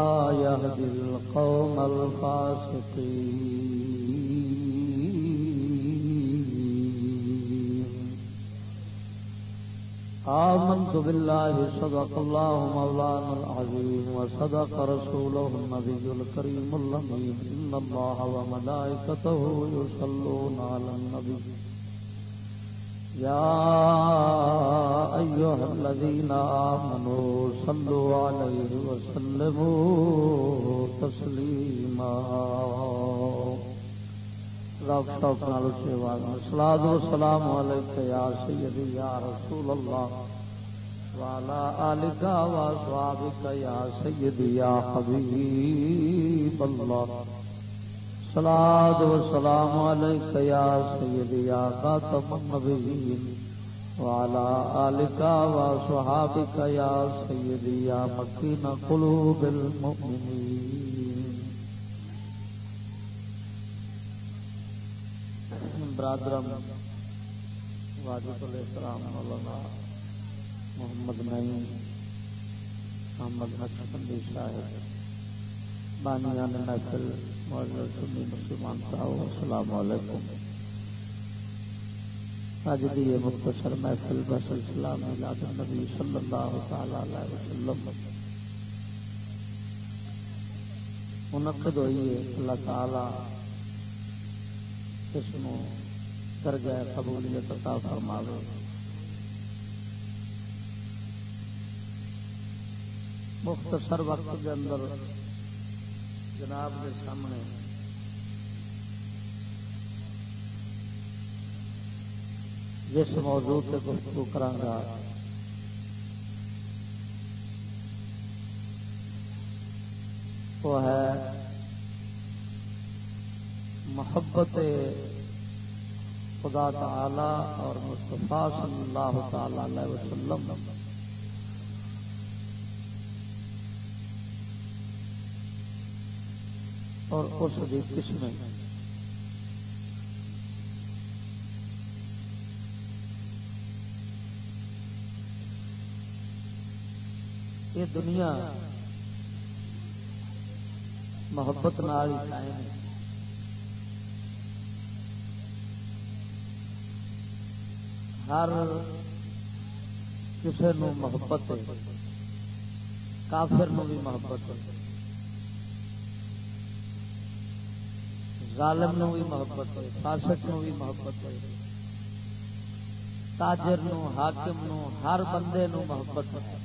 يهدي القوم الفاسقين. آمنت بالله، صدق الله مولانا العظيم، وصدق رسوله النبي الكريم اللمين إن الله وملائكته يصلون على النبي. يا أيها الذين آمنوا صلوا عليه وسلموا تسليما رب شوق نالو سیوان الصلاة والسلام عليك يا سيدي يا رسول الله وعلى آلك وأصحابك يا سيدي يا حبيب الله صلاة والسلام عليك يا سيدي، يا خاتم النبيين، وعلى آلك وصحابك يا سيدي، يا مكين قلوب المؤمنين. برادرم، واجب الاسلام مولانا محمد نعیم، محمد نقشبندی صاحب بانیان محفل سنی مسلمان صاحب السلام علیکم اج دی یہ مختصر محفل بسلسلہ میلاد النبی صلی اللہ تعالی علیہ وسلم منعقد ہوئی ہے اللہ تعالی اس کو درجہ قبولیت عطا فرماوے مختصر وقت کے اندر جناب کے سامنے۔ جس موضوع سے گفتگو کرانگا وہ ہے محبت خدا تعالی اور مصطفیٰ صلی اللہ تعالی علیہ وسلم۔ اور اس کی قسمیں یہ دنیا محبت نال قائم ہے۔ ہر کسی نو محبت ہے، کافر نو بھی محبت ہے۔ ظالم نو بھی محبت ہے فاسق نو بھی محبت ہے تاجر نو، حاکم نو، ہر بندے نو محبت ہے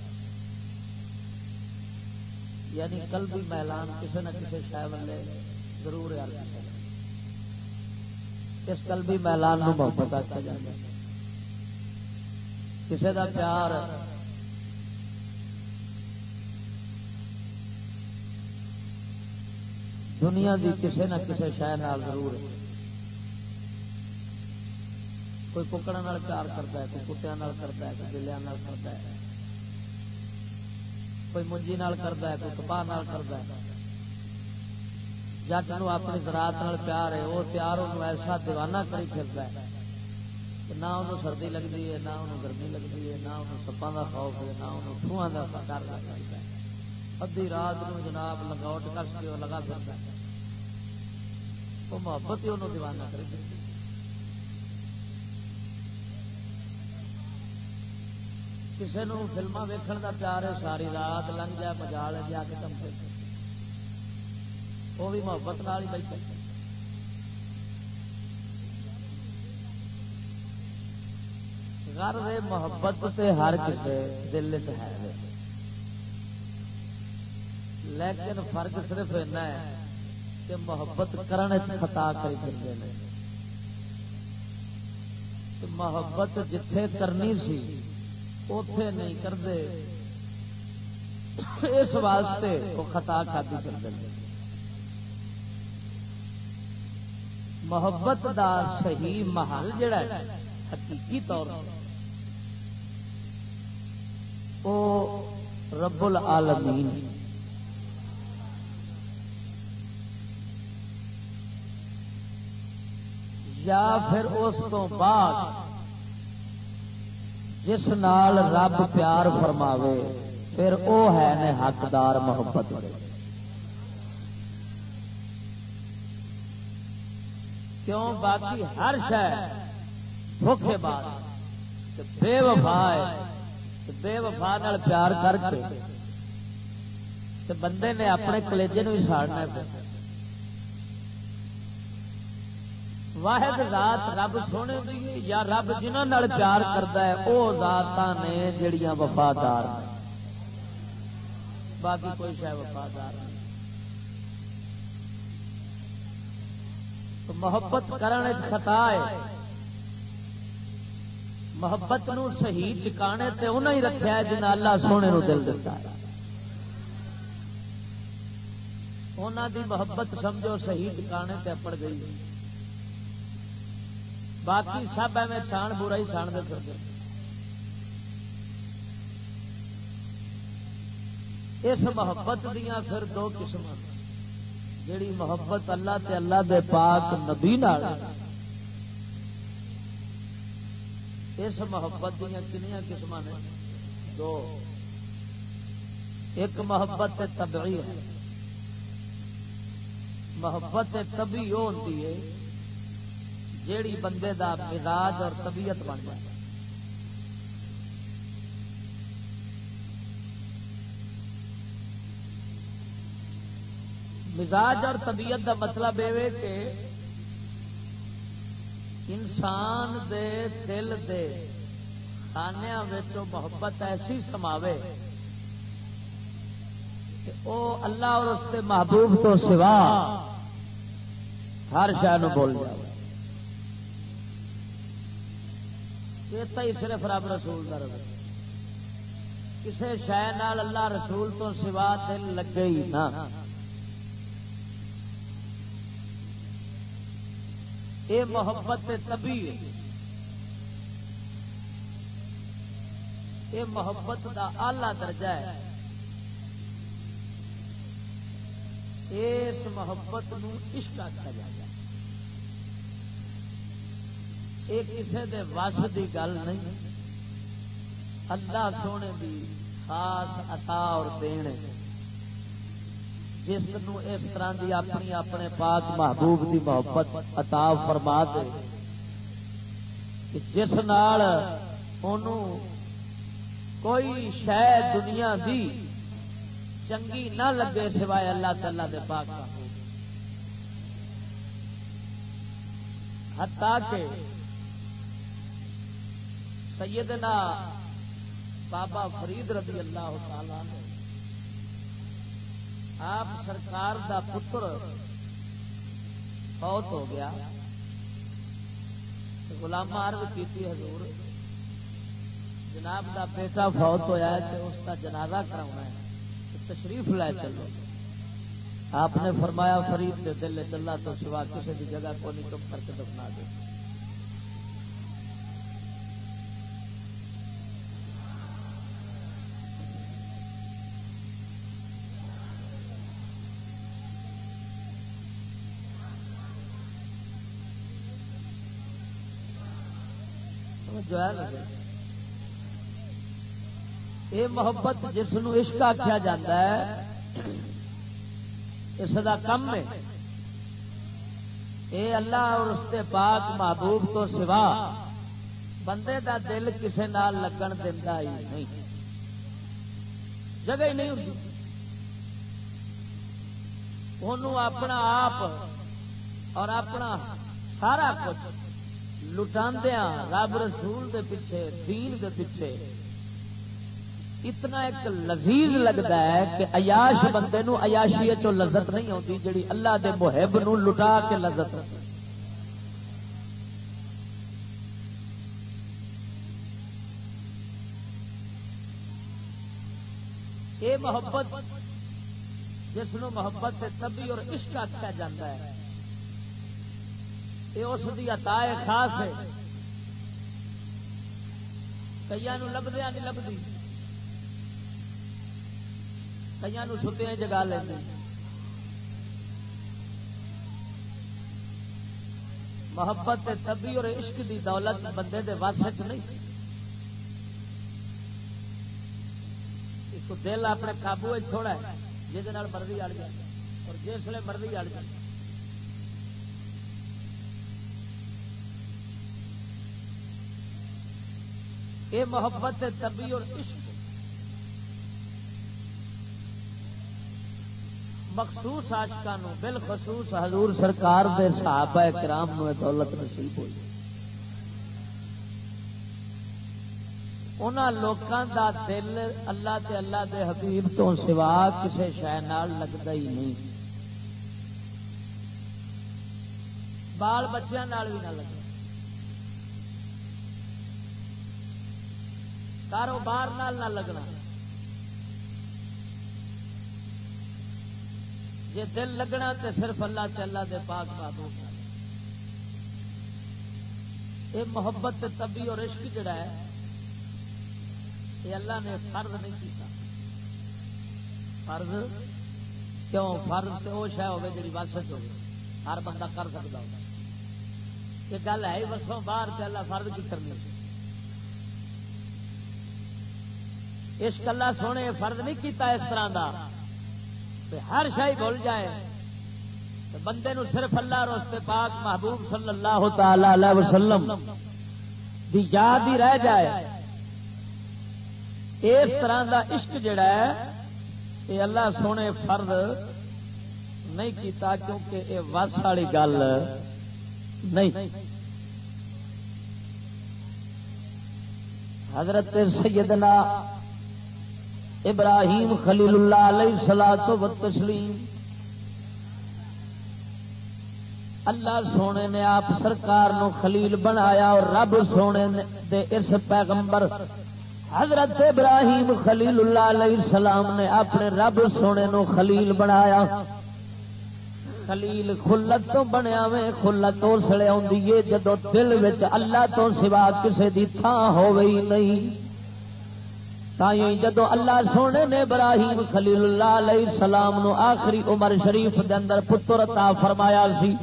یعنی کل بھی میلان کسی نہ کسی شہ والے ضرور ہے۔ اس کل بھی میلان نو محبت آتا جائے کسی کا پیار دنیا دی کسی نہ کسی شہ ضرور ہے۔ کوئی ککڑا پیار کرتا ہے، کوئی کتیا کرتا ہے، کوئی بلیا کرتا ہے۔ کوئی منجی نال کرتا ہے، کوئی کپاہ کرتا ہے۔ جٹ نو اپنی زراعت پیار ہے، وہ پیار وہ ایسا دیوانہ کری پھرتا ہے نہ انہوں سردی لگتی ہے، نہ انہوں گرمی لگتی ہے، نہ انہوں سپاں کا خوف ہے، نہ انہوں ٹھواں کا ڈر لگتا ہے۔ ادھی رات کو جناب لگاؤٹ کر کے وہ لگا سکتا ہے وہ محبت ہی انہوں دیوانہ کر کسی نے فلما ویکن کا پیار ہے ساری رات لنگ جائے بجا لے جا کے کم سے وہ بھی محبت نال ہی بیٹھے گھر محبت سے ہر کسی دل چ ہے لیکن فرق صرف ایسا ہے کہ محبت کرنے خطا کری پھرتے ہیں۔ محبت جتھے کرنی سی اتے نہیں کرتے اس واسطے وہ خطا کھادی کرتے محبت دا صحیح محل جڑا ہے، حقیقی طور وہ رب العالمین۔ یا پھر اس تو بعد جس نال رب پیار فرماوے، پھر او ہے نے حقدار محبت والے کیوں؟ باقی ہر شہ بھوکھے بات بے وفا ہے بے وفا پیار کر کے بندے نے اپنے کلیجے نو ساڑنا پہ واحد ذات رب سونے دی یا رب جنہوں پیار کرتا ہے وہ ذات نے جڑیاں وفادار باقی کوئی شاید وفادار نہیں۔ تو محبت کرنے خطا ہے۔ محبت نو صحیح ٹکانے تے انہیں ہی رکھا ہے جنہیں اللہ سونے نو دل دیتا ہے۔ انہوں دی محبت سمجھو صحیح ٹکانے تے اپڑ گئی۔ باقی سب ایویں چھان برا ہی چھان دے اس محبت دیا پھر دو قسم جیڑی محبت اللہ تے اللہ دے پاک نبی نال اس محبت دیا کنیا قسم نے؟ دو۔ ایک محبت تبعی ہے۔ محبت تبھی وہ ہوتی ہے۔ جیڑی بندے دا مزاج اور طبیعت بن جائے۔ مزاج اور طبیعت دا مطلب یہ کہ انسان دے دل دے خانیا محبت ایسی سماوے کہ او اللہ اور اس کے محبوب تو سوا ہر شہر بول جائے ہی صرف رب رسول کا رہے کسی شہ اللہ رسول تو سوا دل لگے ہی نہ۔ یہ محبت تبھی یہ محبت کا آلہ درجہ ہے۔ اس محبت عشق آخیا جائے یہ کسی دے وس کی گل نہیں. اللہ سونے دی خاص عطا اور دین جس نو اس طرح دی اپنی اپنے پاک محبوب دی محبت عطا فرما دے۔ کہ جس نال کوئی شہ دنیا دی چنگی نہ لگے سوائے اللہ تعالی دے پاک ہتا کہ سیدنا بابا فرید رضی اللہ تعالی نے آپ سرکار دا پتر فوت ہو گیا۔ غلام عرض کی حضور۔ جناب دا بیٹا فوت ہوا ہے اس کا جنازہ کراؤنا ہے۔ تشریف لے چلو۔ آپ نے فرمایا فرید کے دل چلا تو سوا کسی بھی جگہ کو نہیں چپ کر کے دفنا دے۔ جو ہے جی, یہ محبت جس عشق آخیا جا اس کا کم ہے۔ اے اللہ اور اس کے پاک محبوب تو سوا بندے دا دل کسے نال لگن دینا ہی نہیں۔ جگہ ہی نہیں ہوتی انہوں اپنا آپ اور اپنا سارا کچھ لٹاندیا رب رسول دے پیچھے، دین دے پیچھے۔ اتنا ایک لذیذ لگتا ہے کہ عیاش بندے نو عیاشی چو لذت نہیں ہوتی جڑی اللہ دے محب نو لٹا کے لذت یہ محبت، جس نو محبت سے تبھی اور عشق آخیا جاتا ہے۔ یہ اس کی اتا خاص ہے۔ کئی لبدیا نہیں لبھی کئی ستیا جگا لیں محبت تبھی اور عشق دی دولت بندے دے وس نہیں۔ ایک دل اپنے قابو تھوڑا ہے جہد مرضی اڑ جائے۔ اور جس مرضی اڑ جائے۔ یہ محبت تبھی اور عشق مخصوص آشکا بالخصوص حضور سرکار دے صحابہ کرام نو دولت نصیب ہوئی۔ ان لوگوں دا دل اللہ تے اللہ دے حبیب تو سوا کسی شہ لگتا ہی نہیں۔ بال بچوں بھی نہ لگے۔ کاروبار نال نہ لگنا۔ جی دل لگنا تو صرف اللہ تے اللہ دے پاک محبوب یہ محبت تبھی اور عشق جڑا ہے یہ اللہ نے فرض نہیں کیتا۔ فرض؟ کیوں؟ فرض تو وہ شہ ہوگی جی وسط ہو ہر بندہ کر سکتا ہو یہ گل ہے بسوں باہر اللہ فرض کی کرنی عشق اللہ سونے فرض نہیں کیتا اس طرح کا ہر شاہی بھول جائے۔ بندے نو صرف اللہ روستے پاک محبوب صلی اللہ تعالی وسلم دی یاد ہی رہ جائے۔ اس طرح دا عشق جڑا ہے یہ اللہ سونے فرد نہیں کیتا کیونکہ یہ وس والی گل نہیں۔ حضرت سیدنا ابراہیم خلیل اللہ علیہ سلا تو تسلیم اللہ سونے نے آپ سرکار نو خلیل بنایا اور رب سونے دے اس پیغمبر حضرت ابراہیم خلیل اللہ علیہ السلام نے اپنے رب سونے نو خلیل بنایا۔ خلیل خلت تو بنیا میں خلت اس لیے آئی جدو دل اللہ تو سوا کسی کی تھان ہو نہیں۔ جدو اللہ سونے نے براہیم خلیل اللہ علیہ السلام نو آخری عمر شریف دے اندر پتر عطا فرمایا سی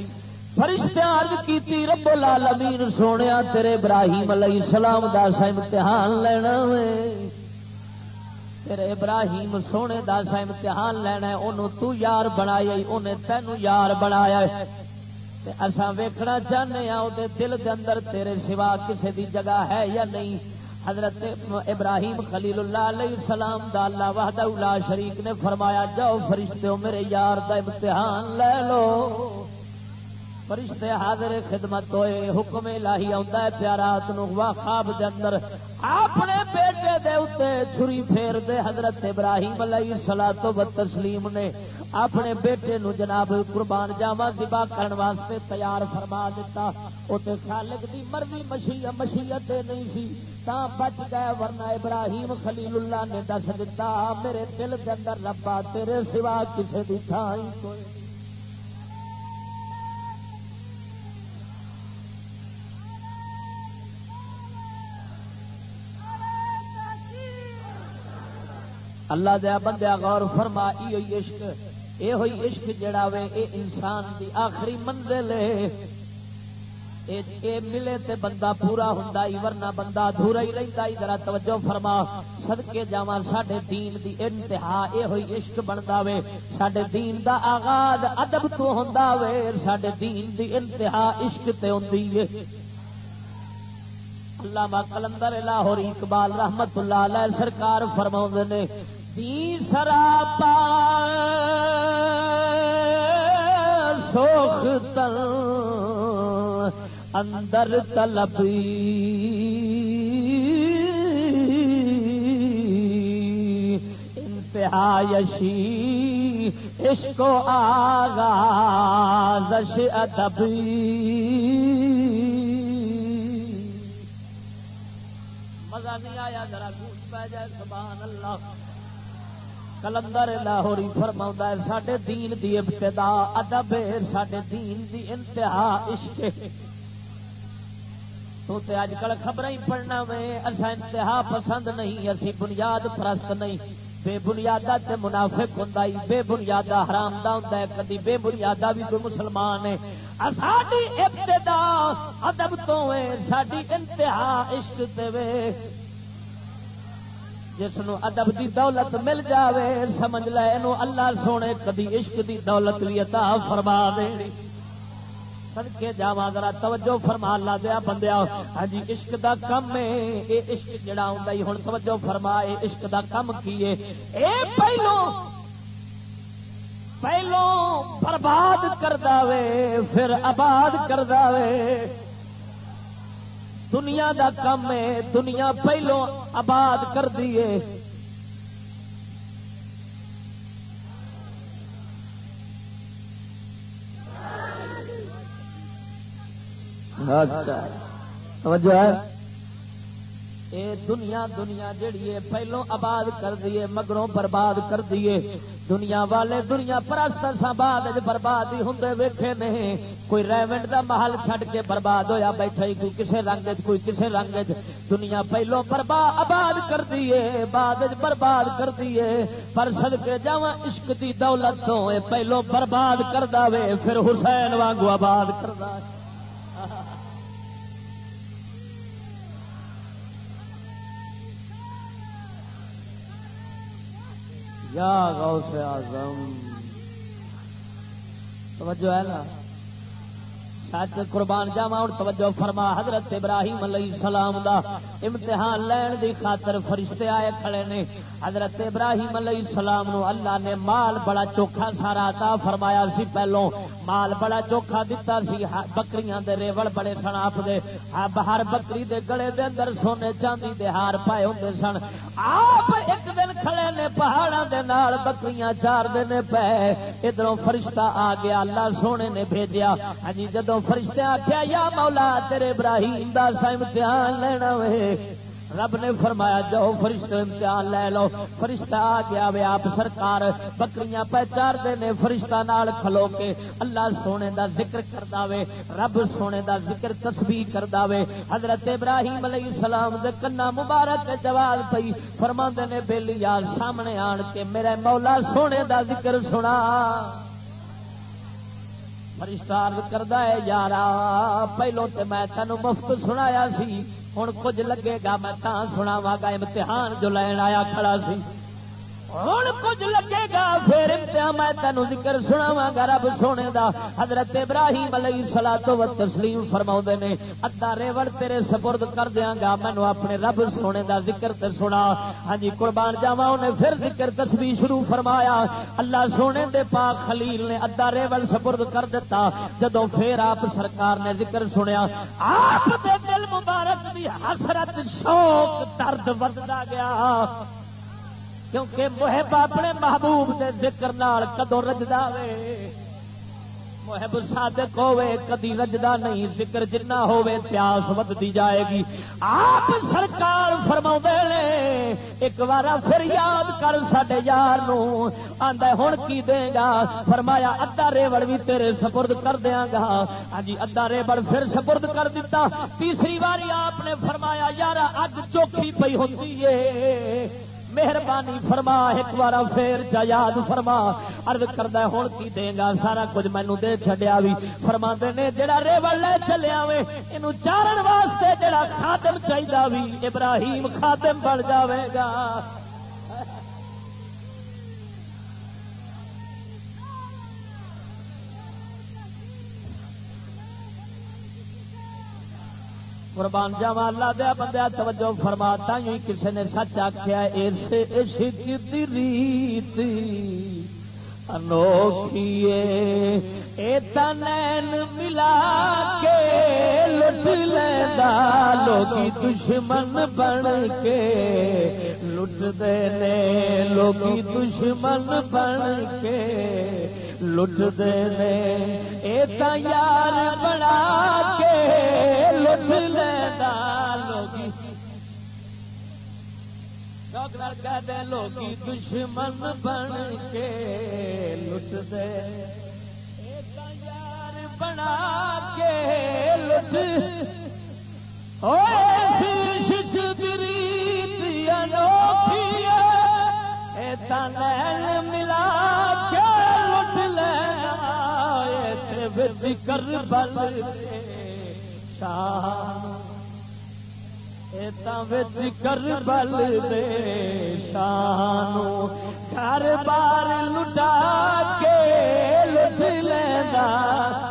فرشتے عرض کیتی، رب العالمین، سونیا تیرے ابراہیم علیہ السلام دا سا امتحان لینا تیرے ابراہیم سونے دا سا امتحان لینا ہے انہوں تو یار بنایا انہیں تینوں یار بنایا ہے۔ اساں ویکھنا چاہنے ہاں دل دے اندر تیرے سوا کسی دی جگہ ہے یا نہیں؟ حضرت ابراہیم خلیل اللہ علیہ السلام دا اللہ وحدہ لا شریک نے فرمایا، جاؤ فرشتے میرے یار دا امتحان لے لو۔ فرشتے حاضر خدمت ہوئے، حکم لاہی آتا ہے پیارات خواب دے اندر اپنے بیٹے دے اتنے چھری پھیر دے، حضرت ابراہیم علیہ سلا تو تسلیم نے اپنے بیٹے نو جناب قربان جاوا دبا کرنے واسطے تیار فرما دیتا اتنے خالق دی مرضی مشیت نہیں سی، تا بچ گئے ورنہ ابراہیم خلیل اللہ نے دس دیتا میرے دل کے اندر ربا، تیرے سوا کسی کی تھان کوئی۔ اللہ دیا بندیا غور فرما یہ عشق یہ ہوئی عشق جڑا وے، اے انسان دی آخری منزل ہے۔ اے ملے تے بندہ پورا ہوں ورنہ بندہ ادھورا ہی رہتا ہی۔ ذرا توجہ فرما سدکے جا سڈے دین دی انتہا یہ ہوئی عشق بنتا وے۔ سڈے دین دا آغاز ادب تو ہوں وے سڈے دین دی انتہا عشق تے ہوندی ہے۔ اللہ کلندر لاہور اقبال رحمت اللہ علیہ سرکار فرما نے سراپا سوخ تل اندر تلبی انتہایشی عشق و آغازش ادبی مزہ نہیں آیا، ذرا گوش پہ جائے، سبحان اللہ۔ کلندر لاہوری فرما ہے سڈے دین دی ابتدا، ادب سڈے دین دی انتہا عشق تو تے اج کل خبر ہی پڑھنا میں اصا انتہا پسند نہیں اسی بنیاد پرست نہیں۔ بے بنیادہ تے منافق ہوں بے بنیادہ حرام دا ہوں کدی بے بنیادہ بھی کوئی مسلمان ہے۔ ساری ابتدا ادب تو ہے ساری انتہا عشق دے جس ادب دی دولت مل جاوے، سمجھ لے اللہ سونے، کدی عشق دی دولت بھی عطا فرما دے۔ سڑکے جا ذرا توجہ فرما لا دیا بندیا ہاں جی عشق دا کم ہے۔ اے عشق جڑا ہوں ہوں توجہ فرما، اے عشق دا کم کیے اے پہلو پہلو برباد کر دے پھر آباد کر دے دنیا دا کم ہے دنیا پہلو آباد کر دیے اچھا، توجہ ہے۔ اے دنیا دنیا جڑی ہے پہلو آباد کر دیے مگروں برباد کر دیے دنیا والے دنیا پرست بعد برباد ہی ہوں ویکھے نہیں کوئی ریونڈ دا محل چھڈ کے برباد ہویا بیٹھا ہی، کوئی کسے رنگ کوئی کسے رنگ دنیا پہلو برباد آباد کر دیے بعد برباد کر دیے پر سد کے جا عشق دی دولت تو پہلو برباد کر دے پھر حسین وانگو آباد کر یا غوث اعظم۔ توجہ ہے نا؟ سچ قربان جاوا ہوں توجہ فرما، حضرت ابراہیم علیہ السلام دا امتحان لین دی خاطر فرشتے آئے کھڑے نے۔ حضرت ابراہیم علیہ السلام نو اللہ نے مال بڑا چوکھا سارا عطا فرمایا سی۔ پہلوں مال بڑا چوکھا دتا سی۔ بکریاں دے ریوڑ بڑے سن آپ دے۔ ہر بکری دے گلے دے اندر سونے چاندی دے ہار پائے ہوندے سن۔ آپ ایک کھڑے نے پہاڑاں دے نال بکریاں چار دے پے۔ ادھروں فرشتہ آ گیا، اللہ سونے نے بھیجیا۔ ہاں جی جدوں فرشتے آخیا یا مولا، تیرے ابراہیم دا سا امتحان لینا وے۔ رب نے فرمایا، جاؤ فرشتہ امتحان لے لو۔ فرشتہ آ گیا وے آپ سرکار۔ بکریاں پہچار دے نے فرشتہ نال کھلو کے اللہ سونے دا ذکر کردا وے، رب سونے دا ذکر تسبیح کردا وے۔ حضرت ابراہیم علیہ السلام دے کنا مبارک جواب پئی۔ فرماندے نے، بیلی یار سامنے آن کے میرے مولا سونے دا ذکر سنا۔ فرشتہ کردا ہے یار پہلو تے میں تینو مفت سنایا سی ہوں کچھ لگے گا، میں سناوا گا، امتحان جو لین آیا کھڑا سی۔ ہوں کچھ لگے گا، پھر میں تینوں ذکر سناوا گا رب سونے دا۔ حضرت ابراہیم علیہ سلا تو تسلیم فرما نے، ادا ریوڑ تیرے سپرد کر دیا گا مینو اپنے رب سونے دا ذکر تے سنا۔ ہاں جی قربان جاوا انہیں پھر ذکر تسبیح شروع فرمایا۔ اللہ سونے دے پاک خلیل نے ادا ریوڑ سپرد کر دیتا۔ جدو پھر آپ سرکار نے ذکر سنیا، آپ دے دل مبارک دی حسرت، شوق، درد ودتا گیا۔ کیونکہ محب اپنے محبوب کے ذکر نال کدو رجدا وے؟ محب صادق ہوے کدی رجدا نہیں۔ ذکر جنہ ہوے پیاس ودتی جائے گی۔ آپ سرکار فرما نے، ایک بار پھر یاد کر سڈے یار آدھا ہوں کی دے گا؟ فرمایا ادا ریوڑ بھی تیرے سپرد کر دیا گا۔ ہاں جی ادا ریوڑ پھر سپرد کر دیتا تیسری باری آپ نے فرمایا یار اگ چوکھی پی ہوتی ہے مہربانی فرما، ایک بار پھر چا یاد فرما۔ ارد کردہ ہوں کی دے گا؟ سارا کچھ مینو دے چڈیا بھی فرما نے، جڑا ریبل لے چلیا وے یہ چارن واسطے جڑا خاتم چاہیے بھی ابراہیم خاتم بن جاوے گا۔ قربان جاوا اللہ دیا بندہ توجہ فرماتا ہی کسی نے سچ آخیا اس عشق دی ریت۔ انوکھی اے تنین ملا کے لٹ لینا لوگی دشمن بن کے۔ لٹ دے لوگی دشمن بن کے۔ لٹ دے یار بنا کے لٹ لینا لوگی۔ دے لوگی، دشمن بن کے لٹ دے یار بنا کے لٹ انوکھی ملا کر بل شاہ کر بل دے شان گھر بار لٹا کے لٹ لینا۔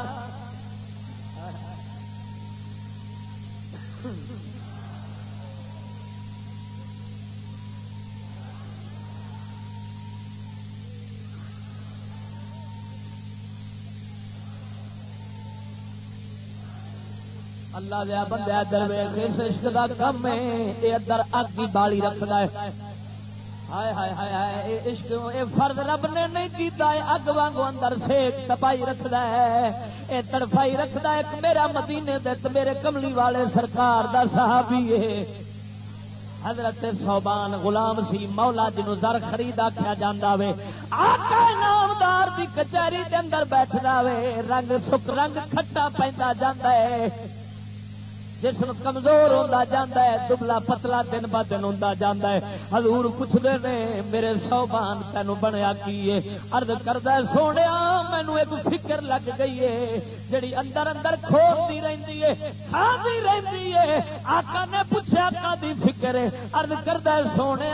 اللہ دیا بندہ درویش عشق دا کم ہے یہ ادھر اگ کی بالی رکھتا ہے۔ ہائے ہائے ہائے ہائے عشق اے فرد رب نے نہیں کیتا ہے اگ وانگو اندر سیک تپائی رکھدا ہے۔ اے تڑفائی رکھدا ہے میرا مدینے دے میرے کملی والے سرکار دا صحابی ہے۔ حضرت صوبان غلام سی، مولا جنو در خرید آخیا جا آقا نامدار دی کچہری دے اندر بیٹھتا وے۔ رنگ سک رنگ کھٹا پہنتا جاندہ ہے۔ جسم کمزور ہوتا جاتا ہے، دبلا پتلا دن ب دن ہوتا جاتا ہے۔ ہزور پوچھتے ہیں میرے سوبان تینوں بنیا کی ارد کردہ سونے مینو ایک فکر لگ گئی ہے۔ جڑی اندر اندر کھوتی رہتی ہے کھاتی رہتی ہے۔ آقا نے پوچھا کا دی فکر ہے۔ ارد کردہ سونے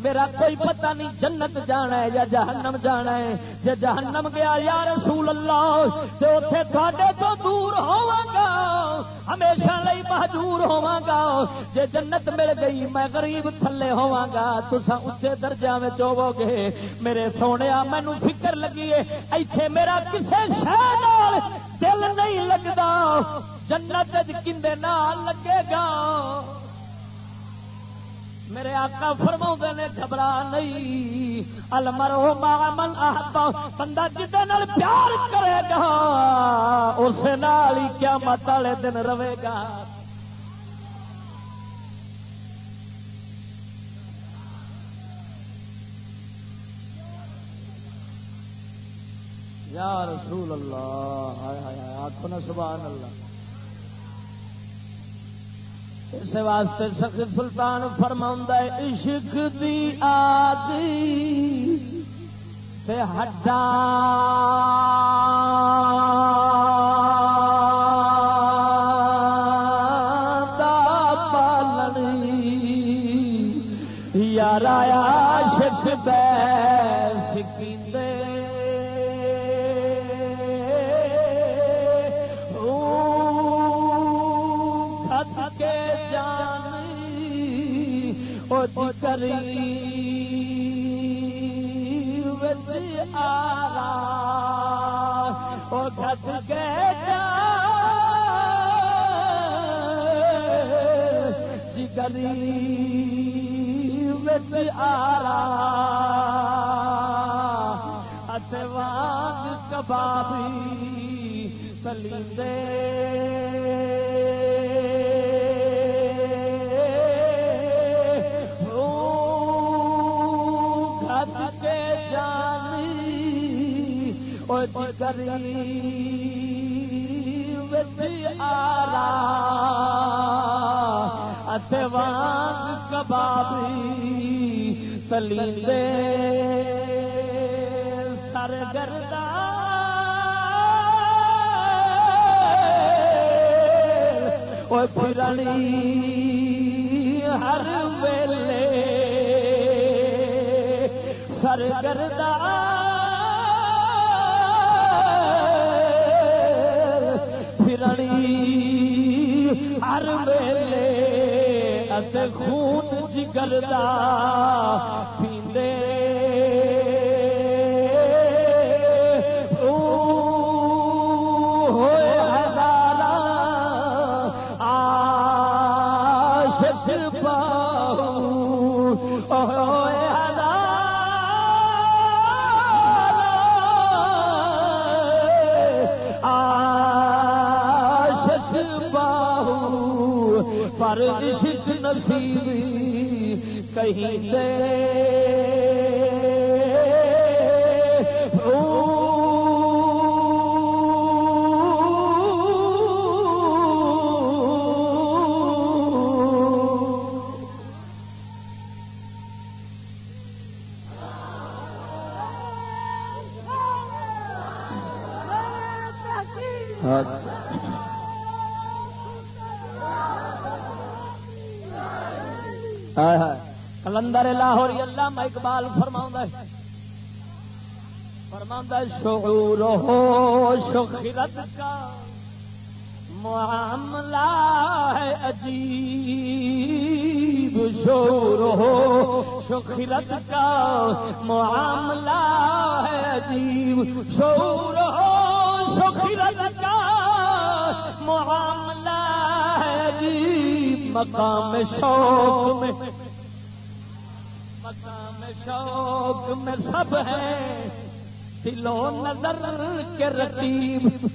میرا کوئی پتہ نہیں جنت جانا ہے یا جہنم جانا ہے۔ جی جہنم گیا، یا رسول اللہ تو اتے تھوڑے تو دور ہوا گا۔ ہمیشہ لئی محجور ہوا گا۔ جے جنت مل گئی، میں غریب تھلے ہوا گا۔ تسا اچے درجہ میں چوو گے۔ میرے سونے مینو فکر لگی ہے، ایتھے میرا کسے نال دل نہیں لگتا جنت کندے نال لگے گا؟ میرے آقا فرما نے، گھبرا نہیں۔ المرو من آتا بندہ جہد پیار کرے گا، اسے نال ہی کیا مت والے دن رہے گا۔ یا رسول اللہ آخو نا سبحان اللہ۔ اس واسطے سخت سلطان فرما ہے، عشق دی آدی تے ہڈا کری آرا گھس گئے جگری آرا اتوان کبابی سد کے جانی سلی دے کری آرا اتوان کبابی سلی دے سر گردا پھرنی ہر ویلے سر پھرنی ہر ویلے خون جگر پیندے پر عشق نصیب کہیں دے۔ فرما شعور ہو شخرت کا معاملہ ہے عجیب شور ہو شخرت کا معاملہ ہے عجیب شور ہو شخرت کا معاملہ ہے عجیب۔ مقام شوق میں، مقام شوق میں سب ہے دلو نظر کے رقیب۔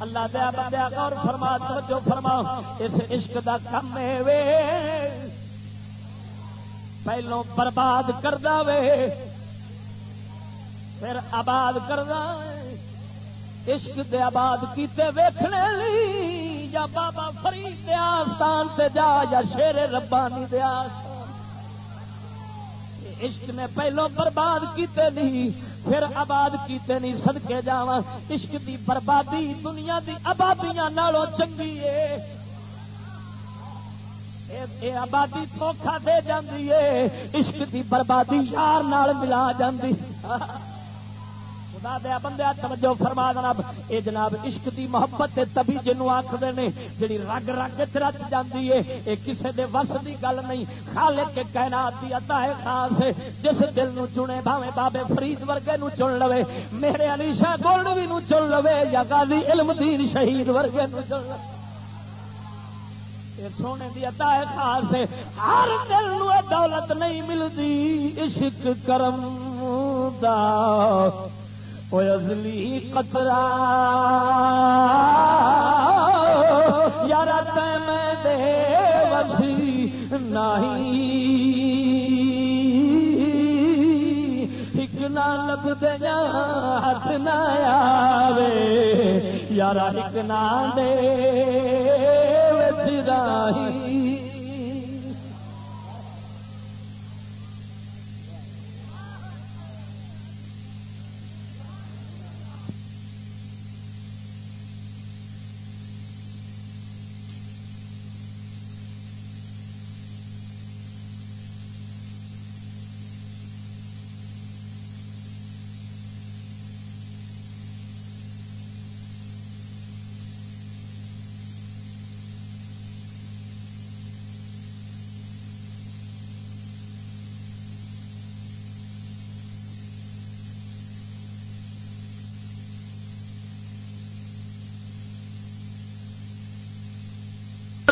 اللہ دیا بندیا غور فرما جو فرما، اس عشق دا کم وے۔ پہلو برباد کر دے پھر آباد کر عشق دے آباد کیتے ویکھنے لی، یا بابا فرید دے آستان تے جا، یا شیر ربانی دے آستان۔ عشق نے پہلو برباد کیتے نہیں پھر آباد کیتے نہیں سدکے جا عشق دی بربادی، دنیا دی آبادیاں نالوں چنگی ہے اے آبادی دھوکھا دے جاندی ہے عشق دی بربادی یار نال ملا جاندی۔ خدا دیا بندہ توجہ فرما جناب۔ اے جناب، عشق دی محبت تبھی جنوں آخر نے، جڑی رگ رگ رچ جاتی ہے یہ کسے دے وس دی گل نہیں۔ خالق کے کائنات دی عطا ہے خاص ہے جس دل نو چنے بھاوے بابے فرید ورگے نو چن لوے، میرے علی شاہ گولڈوی نو چن لوے، یا غازی علم دین شہید ورگے نو چن لوے۔ سونے دی عطا ہے خاص ہے ہر دل نو دولت نہیں ملتی عشق کرم دا۔ ازلی قطرہ۔ یار میں دے وسی نہیں۔ ایک نہ لب دیا ہاتھ نہ آوے۔ یار ایک نہ دے وچ راہی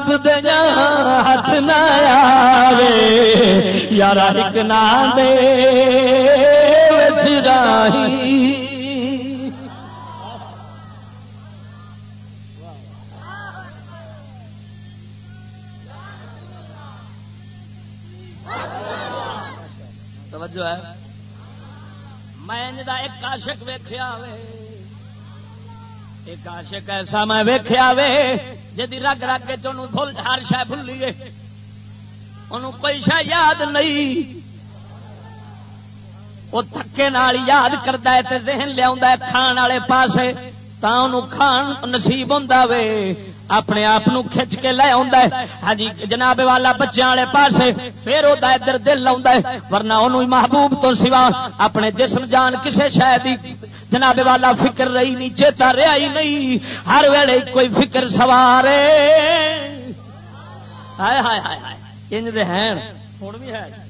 آپ دیا ہاتھ نہ آوے یار ایک نہ دے راہی توجہ ہے میں ایک عاشق ویخیا وے ایک عاشق ایسا میں ویخیا وے جی رگ رگ کے بھول ہر شہ بھولیے انہوں کوئی شہ یاد نہیں۔ وہ تھکے نال یاد کرتا ہے تے ذہن لیا کھان والے پاس کھان نصیب ہوں وے۔ اپنے آپ کھچ کے لے ہے۔ ہاں جی، جناب والا بچوں والے پاس پھر وہ ادھر دل لا ورنہ انہوں محبوب تو سوا اپنے جسم جان کسے شاید جناب والا فکر رہی نہیں، چیتا رہا ہی نہیں۔ ہر ویلے کوئی فکر سوار ہائے ہائے ہائے ہائے۔ انج دے ہیں۔ ہوں بھی ہے۔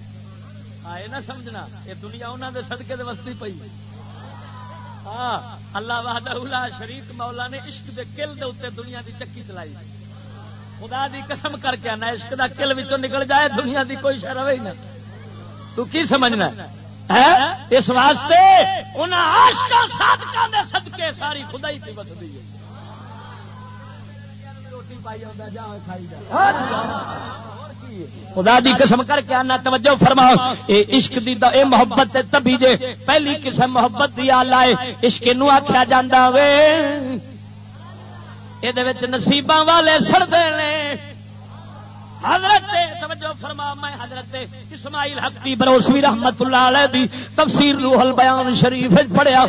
آئے نہ سمجھنا، یہ دنیا انہوں دے صدقے دے وستی پئی۔ ہاں اللہ وحدہ شریف مولا نے عشق دے کل دے اتنے دنیا دی چکی چلائی۔ خدا دی قسم کر کے آنا، عشق دا کل وچوں نکل جائے، دنیا دی کوئی شہ رہے نہ۔ تو کی سمجھنا اس واسطے انہیں سدکے ساری خدائی کی بستی ہے۔ خدا دی قسم کر کے آنا، توجہ فرماؤ۔ اے عشق دی اے محبت تبھی جے پہلی قسم محبت دی آلہ ہے عشق نو آخیا جاندہ وے۔ یہ نصیباں والے سڑتے ہیں حضرت توجہ فرما، میں حضرت اسماعیل حقی بروسوی رحمت اللہ علیہ دی تفسیر روح البیان شریف پڑھیا۔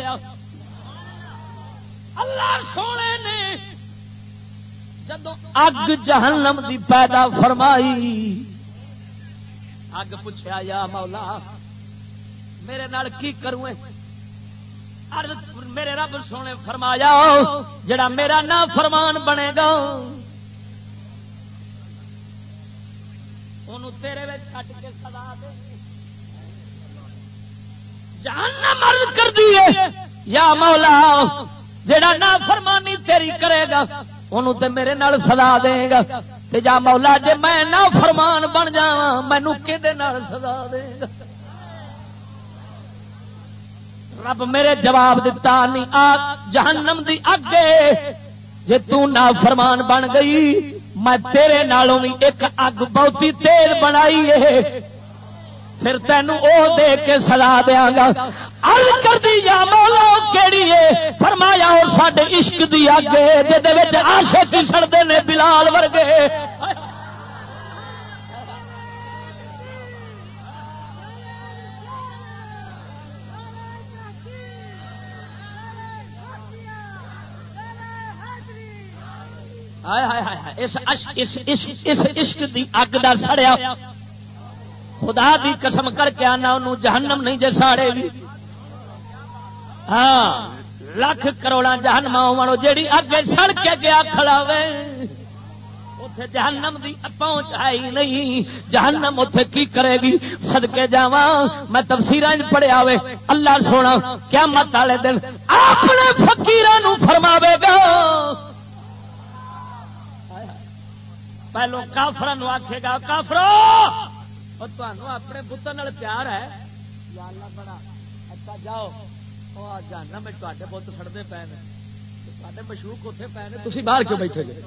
اللہ سونے نے جدو اگ جہنم دی پیدا فرمائی، اگ پوچھا یا مولا، میرے نال کی کروں میرے رب سونے فرمایا، جڑا میرا نہ فرمان بنے گا تیرے چھٹ کے سدا دے مرد کر دیے۔ یا مولا جڑا نہ فرمانی تیری کرے گا انہوں تے میرے نال سدا دے گا۔ تے جا مولا، جے میں نہ فرمان بن جا مینو کہ سزا دے گا؟ رب میرے جواب دتا نہیں، آ جہنم دی اگے، جے تو نہ فرمان بن گئی میں تیرے نالوں بھی ایک اگ بہتی تیز بنائی ہے۔ پھر تینوں او دے کے سلا دیا گا۔ ال کر دی یا مولا، کیڑی ہے؟ فرمایا اور سڈے عشق دی اگ جہد آشے سڑتے نے بلال ورگے۔ اس عشق دی اگ دا سڑیا۔ خدا دی قسم کر کے آنا، انہوں جہنم نہیں جے ساڑے بھی۔ ہاں لاکھ کروڑا جہنم ہو جیڑی اگے سڑ کے گیا کھڑا وے جہنم دی پہنچ آئی نہیں۔ جہنم اتے کی کرے گی؟ سدکے جا میں تفسیر پڑھیا وے اللہ سونا کیا مت والے دن اپنے فکیران فرماوے گا۔ پہلو کافر آخے گا کافرو! اپنے پتر پیار ہے۔ یا اللہ بڑا اچھا جاؤ۔ جانا میں تے بت سڑتے پے اتنے پے نے۔ تھی باہر کیوں بیٹھے گے؟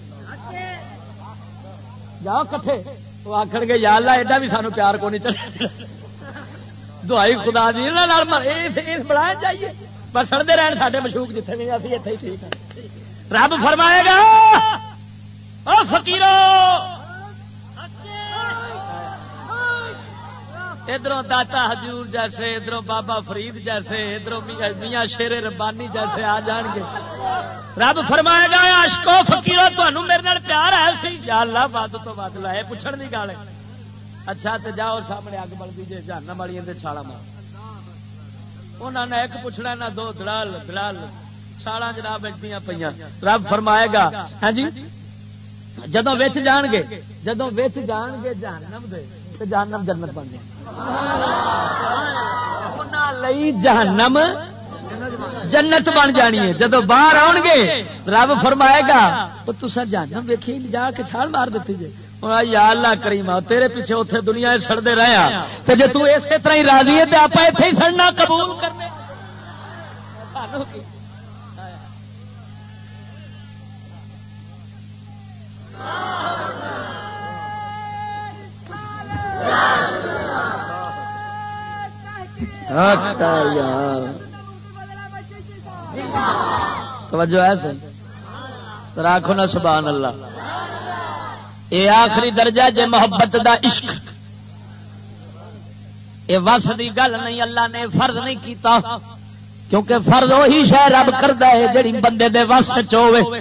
جاؤ کٹھے۔ وہ آخر گے یا اللہ ایڈا بھی سانو پیار کو نہیں چلے خدا جی بڑھایا چاہیے بس سڑتے رہن سارے جتنے بھی ابھی اتنے ہی ٹھیک ہے۔ رب فرمائے گا فکیر ادھر داتا حضور جیسے ادھر بابا فرید جیسے ادھر میاں شیر ربانی جیسے آ جان گے۔ رب فرمائے گا اشکو فکیر تمہیں میرے پیار ہے سی۔ یا اللہ ود تو ود لائے پوچھنے کی گل اچھا تو جاؤ سامنے اگ بل دیجیے جانا والی چھالا مار۔ انہوں نے ایک پوچھنا نہ دو، دلال دلال۔ چھالا جناب پہ رب فرمائے گا ہاں جی؟ جدو ویچ جان گے جدو ویچ جان گے، جہنم دے تو جہنم جنت بن گیا جہنم جنت بن جانی ہے۔ جدو باہر آن گے، رب فرمائے گا تو تصا جہنم ویکھی، جا کے چھال مار دیتی جی یا اللہ کریم تیرے پیچھے اتنے دنیا سڑتے رہا تو جی اسی طرح ہی راضی ہے تو آپ اتے ہی سڑنا قبول کرنے توجہ ہے سر؟ راکھو نا سبحان اللہ۔ یہ آخری درجہ جے محبت دا عشق۔ یہ وس دی گل نہیں، اللہ نے فرض نہیں کیتا۔ کیونکہ فرض وہی شہ رب کرتا ہے جڑی بندے دے وس چوے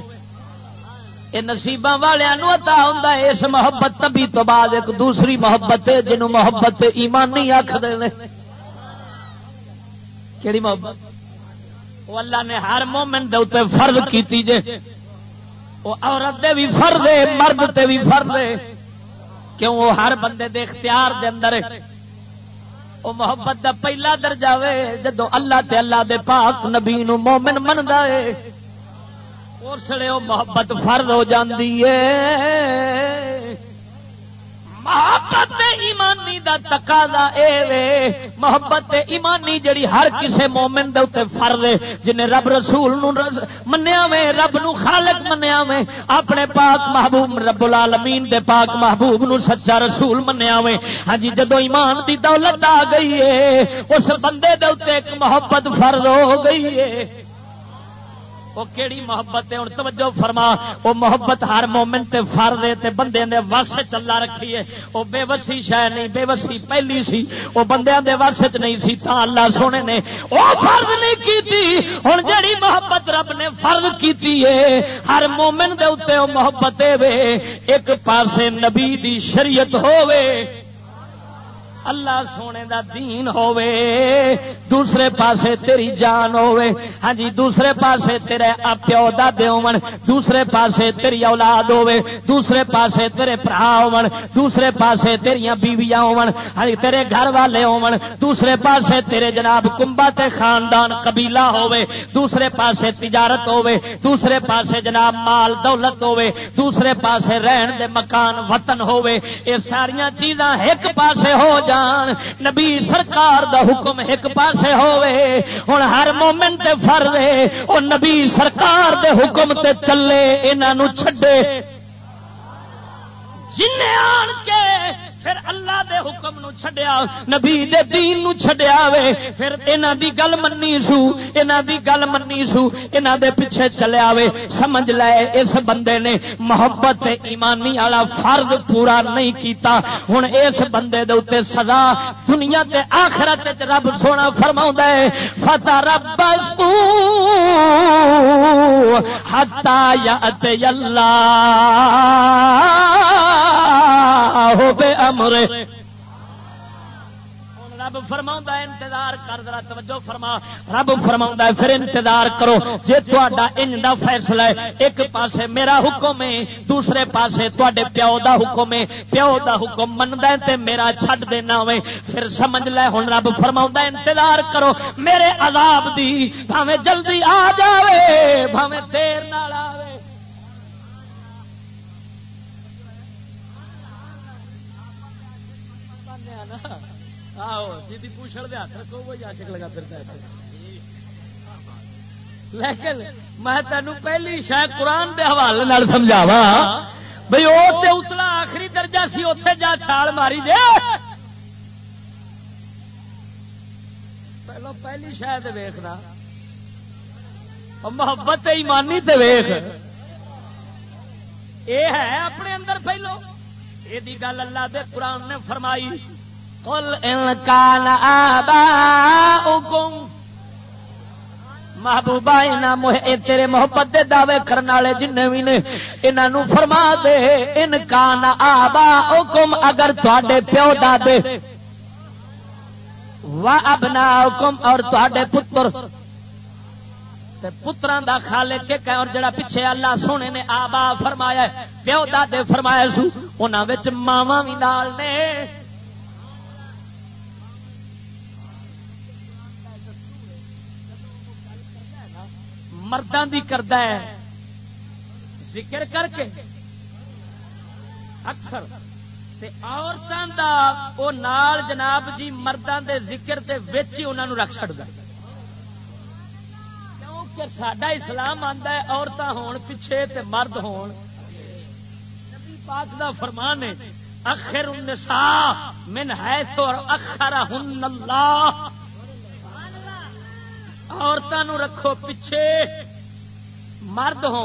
یہ نصیب والوں اتا ہوں اس محبت تبھی تو بعد ایک دوسری محبت ہے، جنوں محبت ایمانی آخر کہڑی محبت وہ اللہ نے ہر مومنٹ دے فرض کیتی جے۔ وہ عورت دے بھی فرض ہے، مرد تے بھی فرض ہے۔ کیوں وہ ہر بندے دے اختیار دے اندر ہے؟ وہ محبت دا پہلا درجہ وے جدو اللہ تے اللہ دے پاک نبی نو مومن مندا ہے۔ اس لیے وہ محبت فرض ہو جاتی ہے۔ محبت ایمانی دا تقاضا اے وے۔ محبت ایمانی جڑی ہر کسے مومن دے اوتے فرض ہے جنے رب رسول نو منیا وے، رب نو خالق منیا وے۔ اپنے پاک محبوب رب العالمین دے پاک محبوب نو سچا رسول منیا وے۔ ہاں جی جدو ایمان دی دولت آ گئی ہے، اس بندے دے اوتے ایک محبت فرض ہو گئی ہے۔ وہ کیڑی محبت ہے؟ ہوں توجہ فرما وہ محبت ہر مومن تے فرد تے بندے نے وس چلا رکھی ہے وہ بے وسی شہ نہیں، بے وسی پہلی سی۔ وہ بندے دے وس چ نہیں سی، تا اللہ سونے نے وہ فرض نہیں کیتی۔ ہوں جیڑی محبت رب نے فرض کیتی ہے، ہر مومن دے اتنے وہ محبت وے، ایک پاسے نبی دی شریعت ہووے۔ اللہ سونے دا دین ہووے، دوسرے پاسے تیری جان ہووے۔ ہاں جی دوسرے پاسے تیرے پیو دے ہون دوسرے پاسے تیری اولاد ہووے، دوسرے پاسے تیرے برا ہون دوسرے پاسے تیریاں بیویاں ہون ہاں جی تیرے گھر والے ہون دوسرے پاسے تیرے جناب کمبا تے خاندان قبیلہ ہووے، دوسرے پاسے تجارت ہووے، دوسرے پاسے جناب مال دولت ہووے، دوسرے پاسے رہن دے مکان وطن ہووے۔ یہ ساریاں چیزاں ایک پاسے ہو جان نبی سرکار دا حکم ایک پاسے ہوئے ہوں ہر مومن تے فرض ہے وہ نبی سرکار دے حکم تے چلے انہوں چھڈے۔ جن آن کے پھر اللہ دے حکم نو چھڈیا، نبی دے دین نو چھڈیا وے، پھر انہاں دی گل مننی سو انہاں دی گل مننی سو انہاں دے پیچھے چلیا وے۔ سمجھ لے، اس بندے نے محبت ایمانی والا فرض پورا نہیں کیتا۔ ہن اس بندے دے اوتے سزا دنیا تے آخرت وچ رب سونا فرماوندا ہے۔ فتا رب حتا یاتی اللہ ہو بے امرے رب فرما انتظار کر ذرا توجہ فرما۔ رب فرما پھر انتظار کرو۔ جی تا ان دا فیصلہ ہے، ایک پاسے میرا حکم ہے، دوسرے پاسے تے پیو دا حکم ہے۔ پیو دا حکم منتا تے میرا چھڈ دینا ہوے پھر سمجھ لے ہوں رب فرما انتظار کرو۔ میرے عذاب دی بھاوے جلدی آ جائے بھاوے دیر نال آوے جی پوچھڑ دے ہاتھ رکھو لگا پھرتا ہے لیکن میں تینوں پہلی شاید قرآن دے حوالے سمجھاوا بھائی وہ اتلا آخری درجہ سی اتے جا چھال ماری دے پہلو پہلی شاید ویخنا محبت ایمانی تے ویخ یہ ہے اپنے اندر پہلو یہ گل اللہ دے قرآن نے فرمائی قل ان کان آباؤکم محبوبہ تیرے محبت دے دعوے کرنے والے جن بھی نے انہوں فرما دے ان کان آبا حکم اگر تے پیو دے و ابنا حکم اور تے پتر پترا دا خالے کے اور جڑا پیچھے اللہ سونے نے آبا فرمایا ہے، پیو دے فرمایا سو انہوں ماوا بھی نال نے۔ مردوں کی کرد ذکر کر کے۔ اکثر۔ تے عورتوں کا وہ نال جناب جی مردوں کے ذکر کے ہی انہوں رکھ چڑتا کیونکہ سڈا اسلام آتا ہے عورتیں ہون پیچھے تے مرد ہون۔ نبی پاک دا فرمان ہے، اخر النساء من ہے تو اخر ہن اللہ۔ عورتوں رکھو پیچھے۔ مرد ہو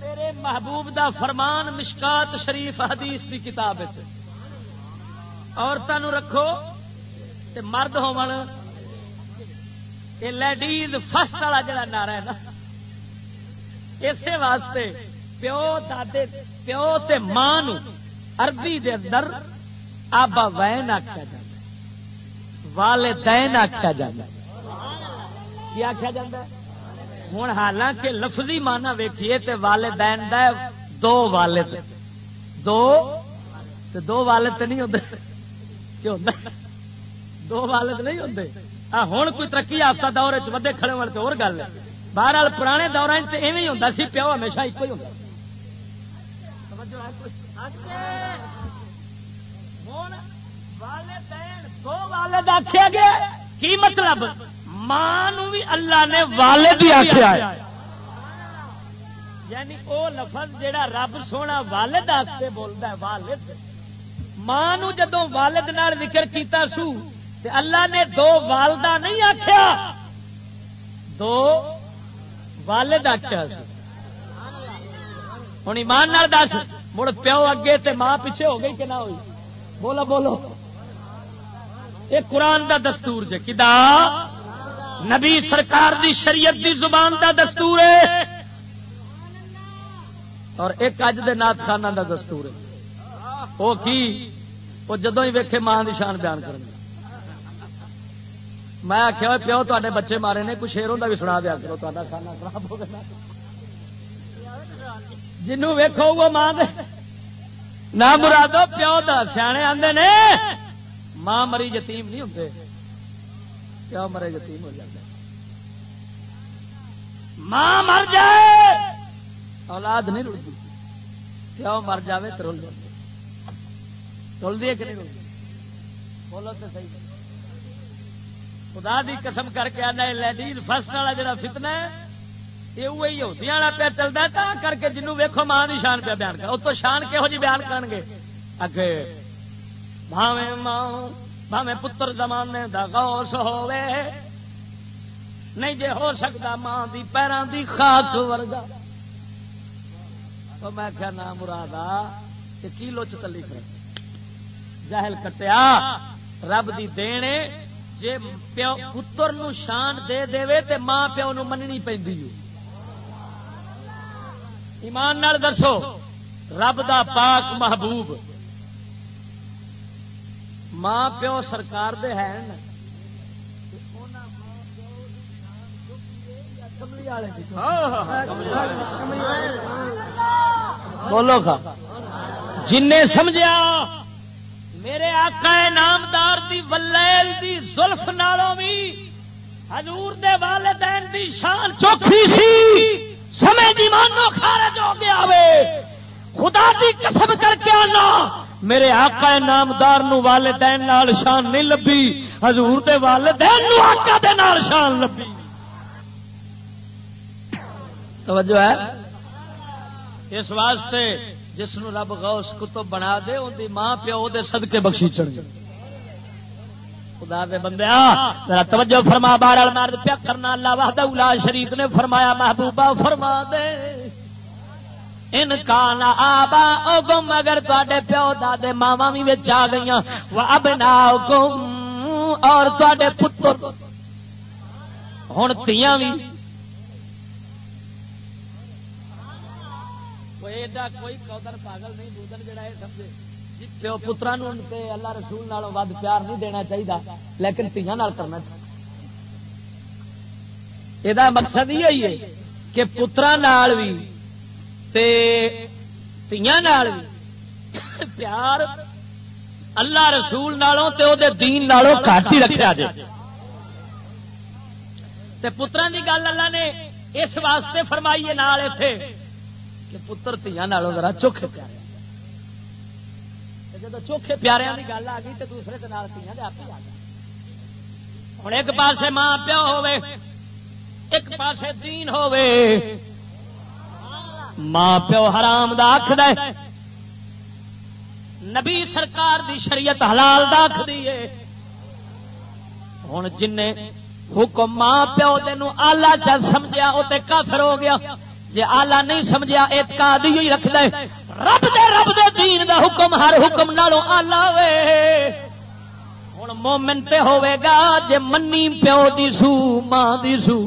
میرے محبوب دا فرمان مشکات شریف حدیث کی کتاب عورتوں رکھو تے مرد ہو لیڈیز فسٹ والا جڑا نعرہ ہے نا۔ اسی واسطے پیو دے پیو تے ماں عربی دے اندر آبا وین آخیا جائے والدین آخیا جا آخیا جا ہوں حالانکہ لفظی مانا ویکھیے تے والدین دا دو والد۔ دو؟ تے دو والد تے نہیں ہوتے دو والد نہیں ہوتے ہوں کوئی ترقی یافتہ دور ودے کھڑے والے تو اور گل بہرحال پرانے دور ایویں ہوتا سی، پیو ہمیشہ ایک ہی ہوتا دو والد آخیا گیا کی مطلب؟ ماں بھی اللہ نے والد ہی آخیا یعنی وہ لفظ جہا رب سونا والد آستے بولتا ہے، والد۔ ماں جدو والد نال ذکر کیتا سو، تے اللہ نے دو والدہ نہیں آخیا دو والد آخیا ہوں ایمان دس، مڑ پیو اگے تے ماں پیچھے ہو گئی کہ نہ ہوئی؟ بولو بولو۔ یہ قرآن دا دستور جے کدا؟ نبی سرکار دی شریعت دی زبان دا دستور ہے۔ اور ایک اج دے نات خانہ دا دستور ہے۔ وہ کی؟ وہ جدو ہی ویکھے ماں کی شان بیان کر میں آخیا پیو تے بچے مارے نے، کچھ شیروں کا بھی سنا دیا کرو تا کھانا خراب ہو گیا۔ جنوں ویکو وہ ماں دے نہ مرادو، پیو دا سیانے آدھے نے۔ ماں مری یتیم نہیں ہوتے پیو مرے یتیم ہو جاتا؟ ماں مر جائے، اولاد نہیں رلتی پیو مر جائے تو رل جاتے رل دی کہ نہیں رلتی بولو تو صحیح۔ خدا دی قسم کر کے آنا لیڈیز فسٹ والا جڑا فتنا ہے، یہ وہی ہوتی پہ چلتا ہے کر کے جنوب ویکو ماں کی شان پہ بیان کر اس تو شان کہہو جی بیان کرن گے اگے بھاوے ماں بھاوے پتر زمانے دا غوث ہوے نہیں جے ہو سکتا ماں دی پیروں دی خاک ورگا۔ تو میں کیا نام مراد کہ کی لوچ تلی کر جہل کٹیا، رب دی دینے جے پیو پتر نو شان دے دے تے ماں پیو نو مننی پہ ایمان نال دسو، رب دا پاک محبوب۔ ماں پیو سرکار دے ہیں بولو گا۔ جن سمجھا میرے آقا نامدار دی ولیل دی زلف نالوں بھی حضور دے والدین دی شان چوکھی سی۔ سمے دی مانو خارج ہو گیا وے۔ خدا دی قسم کر کے آنا۔ میرے آقا نامدار نو والدین نال شان نہیں لبھی، حضور دے والدین نو آقا دے نال شان لبھی۔ توجہ ہے؟ اس واسطے جس نو رب غوث کتب بنا دے، ان دی ماں پیو دے صدقے بخشی چڑھ جائے۔ خدا دے بندے ذرا توجہ فرما بار مرد پیا کرنا، اللہ وحدہ الا شریف نے فرمایا، محبوبہ فرما دے۔ ان کان آبا او گم اگر تے پیو دادے ماوا بھی آ گئی وہ اب نہ اور تے پتر۔ ہوں تیاں بھی کوئی قدر پاگل نہیں دودن جڑا یہ سمجھے؟ پیو پترا اللہ رسول نالوں ود پیار نہیں دینا چاہیے لیکن تیاں کرنا یہ مقصد یہ ہے کہ پترا بھی تیاں بھی پیار اللہ رسول نالوں تے او دے دین نالوں گھٹ ہی رکھا جائے پترا کی گل اللہ نے اس واسطے فرمائی ہے نال اتنے کہ پتر تیا ذرا چوکھے پیارے۔ جب چوکھے پیارے کی گل آ گئی تو دوسرے تیا آپ ہی آ گیا ہوں ایک پاسے ماں پیو ہوے ایک پاسے دین ہوے ماں پیو حرام دا آخ دے نبی سرکار دی شریعت حلال دا آخ دی ہوں جن حکم ماں پیو تین آلہ چا سمجھا وہ کافر ہو گیا۔ جی آلہ نہیں سمجھا اعتقاد ہی رکھ دے رب دے رب دے دین دا حکم، ہر حکم نالوں آلہ وے۔ ہوں مومن تے ہوے گا، جے منی پیو دی سو، ماں دی سو،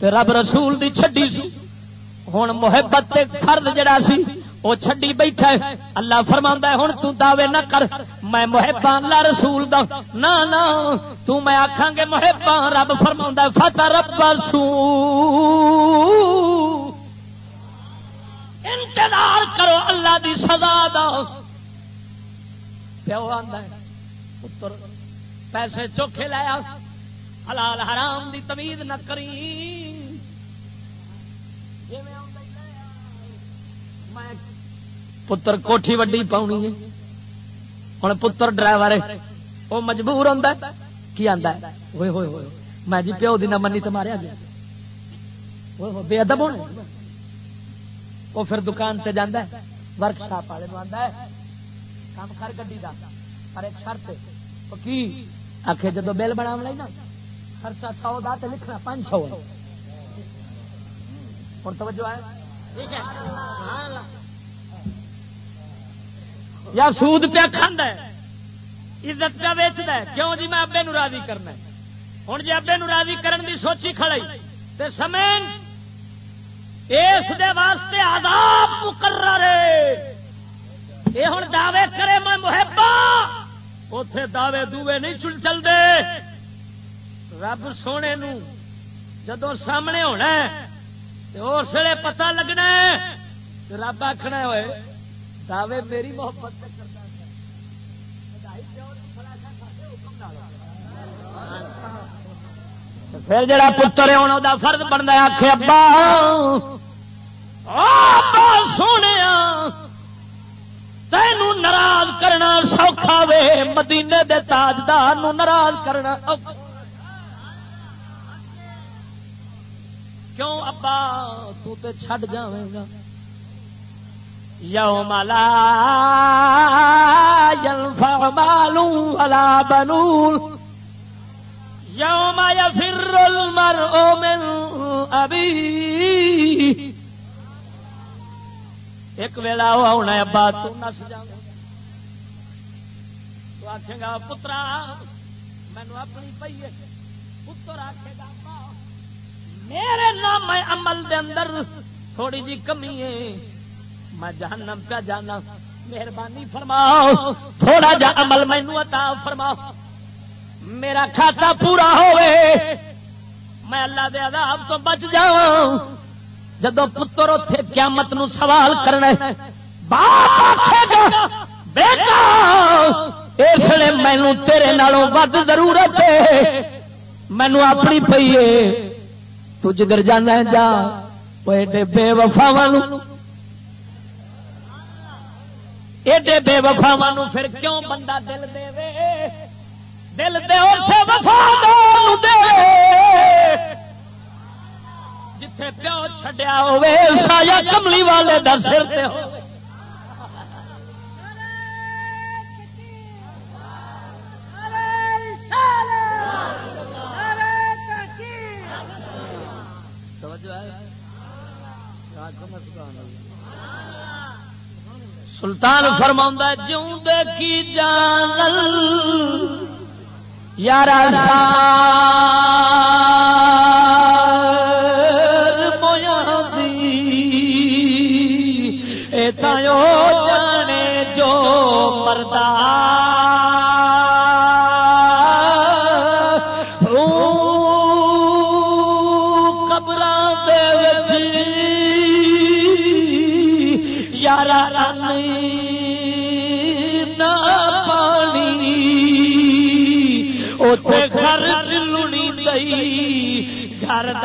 تے رب رسول دی چھڈی سو۔ ہوں محبت تے فرد جڑا سی وہ چھڈی بیٹھا ہے۔ اللہ فرما ہے ہوں تو دعوے نہ کر، میں محبا اللہ رسول دا۔ نہ نہ، تو میں آکھاں گے محبا رب فرما فتح رب سو انتظار کرو اللہ دی سزا دا۔ پیو پتر، پیسے چوکھے لایا حلال حرام دی تمیز نہ کری۔ پتر کوٹھی وڈی پاؤنی ہے۔ ہوں پتر ڈرائیور وہ مجبور ہوتا کی آتا ہے؟ ہوئے ہوئے ہوئے۔ میں جی پیو دی نہ منی تو ماریا گیا۔ بے ادب ہونے وہ پھر دکان سے جانا ورک شاپ والے آتا ہے۔ کام کر گی کا پر ایک شرط کی؟ آخے جدو بل بنا نا، خرچہ سو دا تو لکھنا پانچ سو۔ اور توجہ ہے۔ یا سود پیا کھانا عزت پیا ویچتا ہے۔ کیوں جی میں ابے نو راضی کرنا ہوں جی ابے نو راضی کرن دی سوچی کھڑائی۔ تے سمین اس دے واسطے آداب مقرر یہ ہوں دعوے کرے میں محبا اتے دعوے دوے نہیں چل چلتے رب سونے نو جدو سامنے ہونا اس ویلے پتا لگنا رب آخنا ہوئے دعوے میری محبت پھر جڑا پتر ہے انہوں فرد بنتا آخ ابا سونے تین ناراض کرنا سوکھا وے، مدینے دے تاجدار ناراض کرنا کیوں ابا تو تے چھڈ جاویں گا؟ یوم لا ينفع مال ولا بنون. یوم یفر المرء من ابی ایک ویلا وہ ہونا ابا تو نس جا تو آخے گا، پترا مینو اپنی پی پتر آخے گا میرے نام عمل دے اندر، تھوڑی جی کمی ہے۔ میں جہنم پہ جانا، مہربانی فرماؤ۔ تھوڑا جا عمل مینو عطا فرماؤ۔ میرا کھاتا پورا ہوئے میں اللہ دے عذاب تو بچ جاؤں۔ جدو پتر اتے قیامت نو سوال کرنا بیٹا، اس لیے مینو تیرے نالوں ود ضرورت ہے۔ مینو اپنی پی ہے۔ تو جدھر جانا جا، ایڈے بے وفا ایڈے بے وفا پھر کیوں بندہ دل دے دل دے اور سے وفا دے۔ جتھے پیو چھڈیا ہوے سایہ کملی والے در سر تے ہوے سلطان فرما جوں جان کی جانل یار تایو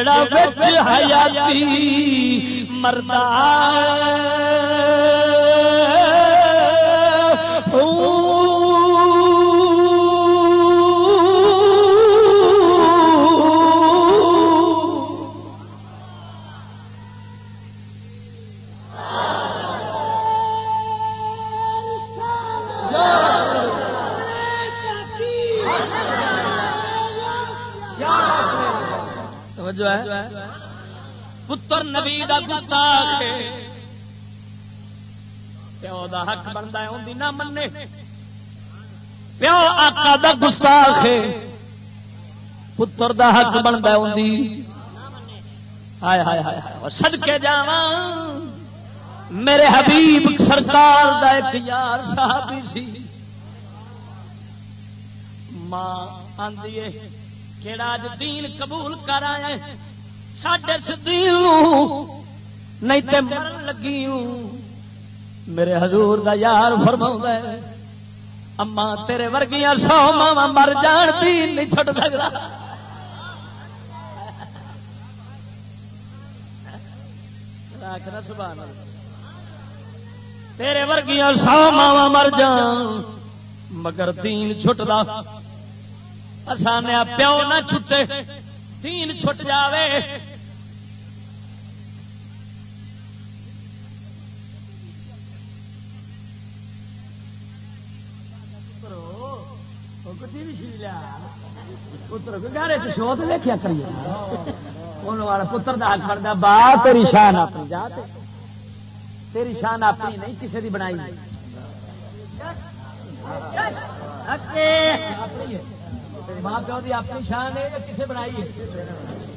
جڑا بچ حیاتی مردا دا حق بنتا ہے اندی نہ منے پیو آقا دا گستاخ ہے۔ پتر دا حق بنتا ہے ہائے ہائے ہائے سد کے جا میرے حبیب سرکار دا ایک یار صحابی سی۔ ماں آندی کہڑا اج دین قبول کر آیا ساڈے دین نہیں تے مرن لگی میرے حضور دا یار فرما اما تیرے ورگیاں سو ماوا مر جان، دین نہیں چھٹ سکتا تیرے ورگیاں سو ماوا مر جان، مگر دین چھٹ آسان پیو نہ چھٹے، دین چھٹ جاوے۔ پتر داغ پڑتا با تیری شان اپنی جا تیری شان اپنی نہیں، کسی کی بنائی ماں پیو کی اپنی شان ہے کسے بنائی ہے۔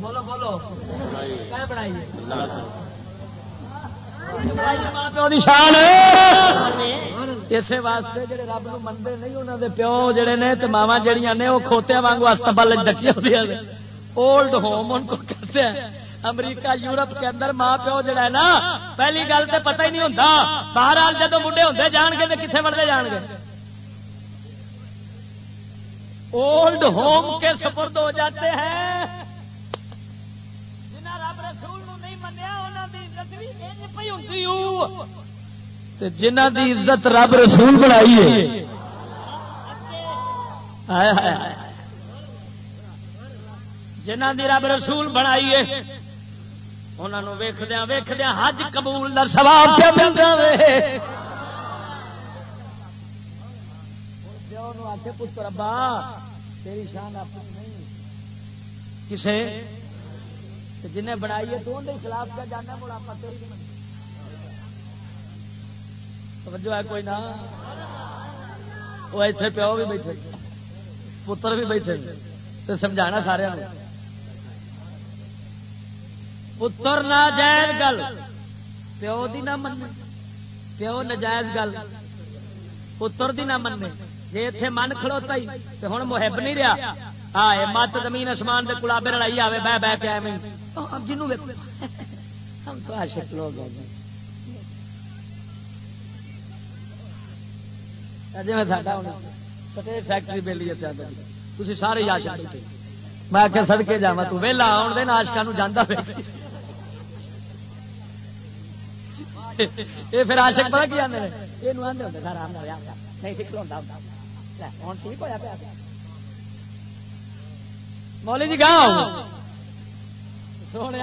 بولو بولو بنائی ماں پیو کی اسی واسطے جڑے رب نو منتے نہیں انہوں دے پیو جڑے نے تو ماوا جہیا نے وہ کھوتیا وانگو استبل ڈکی ہوتی اولڈ ہوم ان کو کہتے ہیں۔ امریکہ، یورپ کے اندر ماں پیو جڑا ہے نا، پہلی گل تو پتہ ہی نہیں ہوتا باہر جدو بڑھے ہوتے جان گے تو کتنے بڑھتے جان گے۔ اولڈ ہوم کے سپرد ہو جاتے ہیں۔ جنہ دی عزت رب رسول بنائی جنہ دی رب رسول بنائی ہے۔ انہوں ویخدیا ویخدیا حج قبول در سواب کیا ملتا پتر ابا تیری شان اپنی نہیں۔ کسے؟ جنہیں بنائی ہے تو خلاف کیا جانا آپ توجہ ہے کوئی نہ؟ وہ اتنے پیو بھی بیٹھے پتر بھی بیٹھے تو سمجھانا سارے پتر نہ جائز گل، پیو دی نہ من پیو نجائز گل، پتر دی نہ من جی اتے من کھڑوتا ہی تو ہوں محب نہیں رہا آئے، مت زمین آسمان کے کلابے لڑائی آئے بہ بہ کے جنوب ہم تو عاشق لوگ ہیں جی فیکٹری بہلی تھی سارے آشا بیٹھے میں آ سڑکے جا تو ویلا آن دن آشکا جانا پہ یہ پھر آشک پتا کی آدھے یہ آدھے ہوتے نہیں مولی جی گاؤں سونے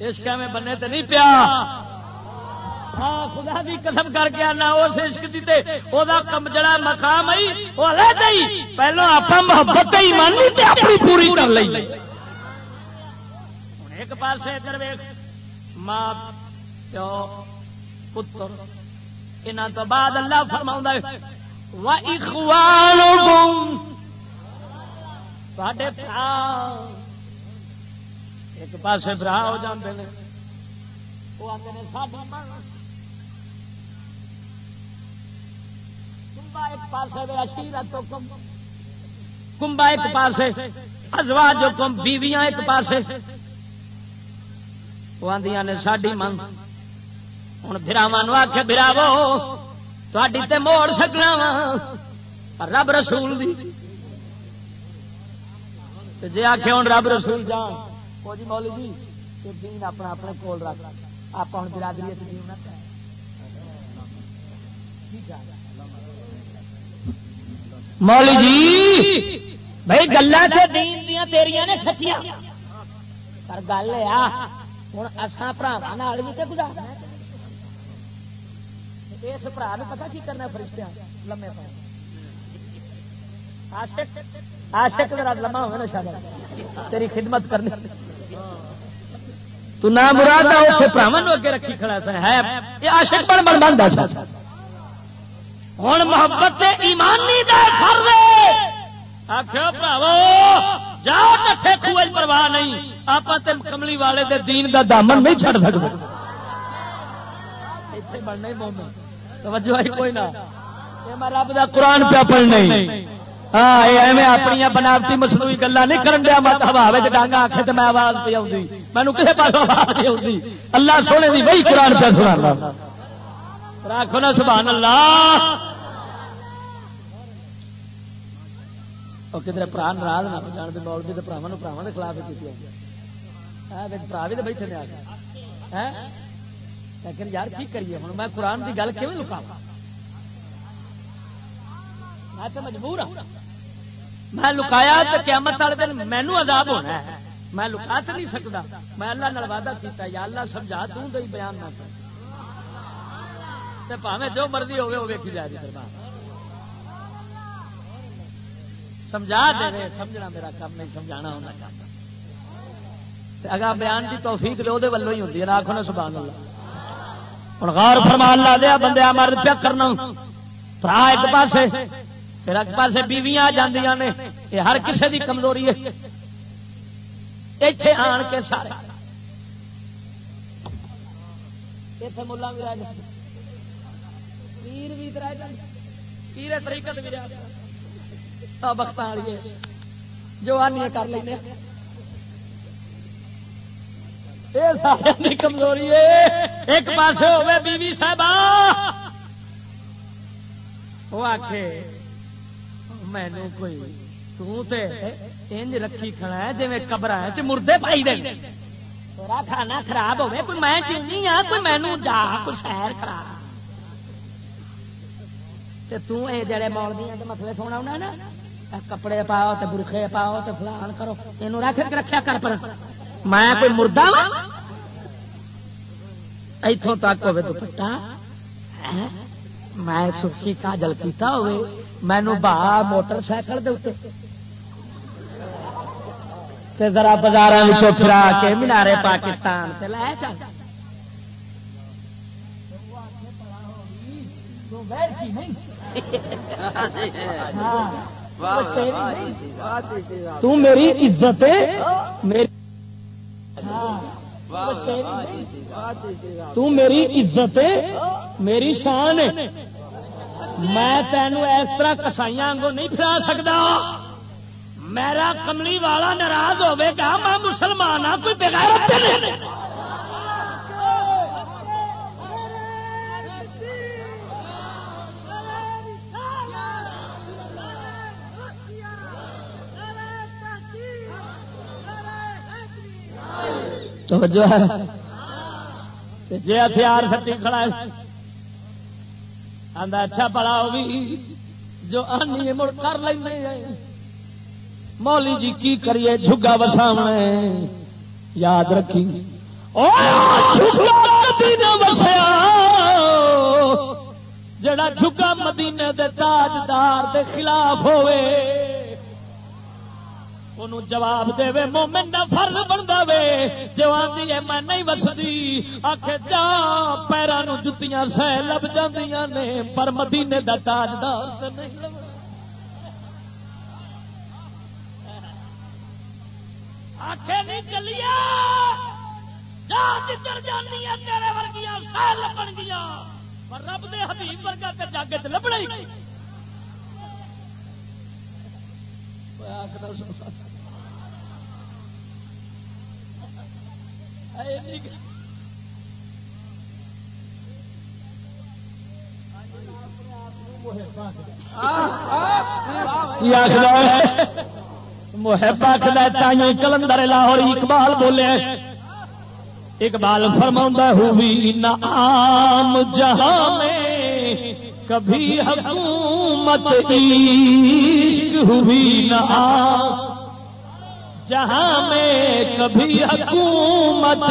عشق میں بننے تو نہیں پیا ہاں خدا دی قسم کر کے آنا، اس عشق کی وہ کم جڑا مقام آئی وہ الگ ہی پہلو آپ محبت ہی مانی تے اپنی پوری کر لی ایک پاس ادھر ماں، پیو، پتر یہاں تو بعد اللہ فرما ایک پاس برا ہو جاتے ہیں وہ آتے ہیں کمبا ایک پاس تو کمبا ایک پاس ازوا جو کم، بیویاں ایک پاس وہ آدیا نے ساڈی من۔ ہوں براوا نو آخ براو تھی تے موڑ سکنا وا۔ رب رسول دی۔ جی آخ ہوں رب رسول جان وہ جی مولی جی دین اپنا اپنے کول رکھ۔ آپ ہوں برادری ٹھیک ہے۔ مولی جی بھائی گلا دین تیریا نے سچیاں۔ پر گل یہ ہوں اصا برا بھی تو گزارنا اس برا نے پتا کی کرنا فرشتہ لمے پا آشک میرا لما ہو تیری خدمت کرنی۔ تو نہ مراد براہن اگے رکھی کھڑا سا ہے، یہ آشک بن بن بن ہوں محبت ایمانی آخر پراو جاؤ کٹھے خوج پرواہ نہیں۔ آپ کملی والے دے دین دا دامن نہیں چڑھ سکتے بننا ہی مومن۔ توجہ ہے کوئی نہ۔ میں رب دا قرآن پیا پڑھنا ہاں ایویں اپنی بناوٹی مصنوعی گلا نہیں کرن دیا۔ مت ہوا ڈانگا آخے تو میں آواز پہ آؤں مینو کسی پاس آواز پہ آؤں اللہ سونے دی وہی قرآن پہ سنا راکھو نا، سبحان اللہ۔ کدھر برا ناراض نہ جان دے مول بھی تو براوا براوا کے خلاف کی برا بھی تو بیٹھے نے آ لیکن یار کی کریے ہوں میں قرآن کی گل کیوں لکا میں تو مجبور ہوں میں لکایا تو قیامت والے دن مینو عذاب ہونا ہے میں لکا تو نہیں سکتا میں اللہ نال وعدہ کیتا یا اللہ سمجھا دوں تو بیان نہ کر پاوے جو مرضی ہوگی وہ ویکھی جائے دربار سمجھا دے سمجھنا میرا کام نہیں، سمجھانا ہونا کام اگر بیان کی توفیق دے وہ ہی ہوتی ہے۔ آخو نا سبحان اللہ ہوں غور فرما لا دیا بندے مر پیا کرنا۔ برا ایک پاسے، پھر ایک پاسے بیویاں آ جاندیاں نے۔ یہ ہر کسی کی کمزوری ہے۔ اتنے آن کے سارے۔ اتنے ملا بھی رہ پیر بھی پیر طریقت بھی رہ بخت والی جو آنی کر لیں کمزوری ایک پاس ہوے بیوی صاحب وہ آخ مینو کوئی تنج رکھی کھڑا ہے جی قبر مردے پائی دے۔ تھوڑا کھانا خراب ہوے کوئی میں چنی ہاں کوئی مینو جا، کوئی سیر خراب تو جڑے مولدی مسئلے سونا ہونا نا کپڑے پاؤ تو برخے پاؤ تو فلان کرو۔ یہ رکھ رکھا کر پر۔ میں کوئی مردہ اتوں تک ہوے دوپٹا میں سکی کاجل کیتا ہوئے۔ مینو باہر موٹر سائیکل دے ذرا بازار پھرا کے مینارے پاکستان سے لے چل۔ تو میری عزت میری تو میری عزت میری شان میں تینوں اس طرح کسائی کو نہیں پھرا سکتا میرا کملی والا ناراض ہوے گا میں مسلمان ہوں کوئی بغیر توجہ ہے۔ جی ہتھیار سٹی کھڑا ہے۔ آدھا اچھا پڑا وہ بھی۔ جو آنی مڑ کر لیں مولی جی کی کریے جھگا وساو یاد رکھی۔ وسیا۔ جڑا جھگا مدینے دے تاجدار دے خلاف ہوئے۔ جواب دے وے، مومن کا فرض بنتا وے۔ جو آدھی ہے، میں نہیں وسدی۔ آخ جا پیروں جتیاں سہ لب جاندیاں نے، پر مدینے دا تاجدار آخ نہیں چلیا۔ جا، جدھر جانی تیرے ورگیاں سہ لبن گیا پر رب دے حبیب ورگا تے جاگے تے لبنا ہی۔ آخر محبا چاہیے کلندر لاہور اقبال بولے اقبال فرما ہوئی نام جہاں میں کبھی حکومت عشق ہوئی نہ جہاں میں کبھی حکومت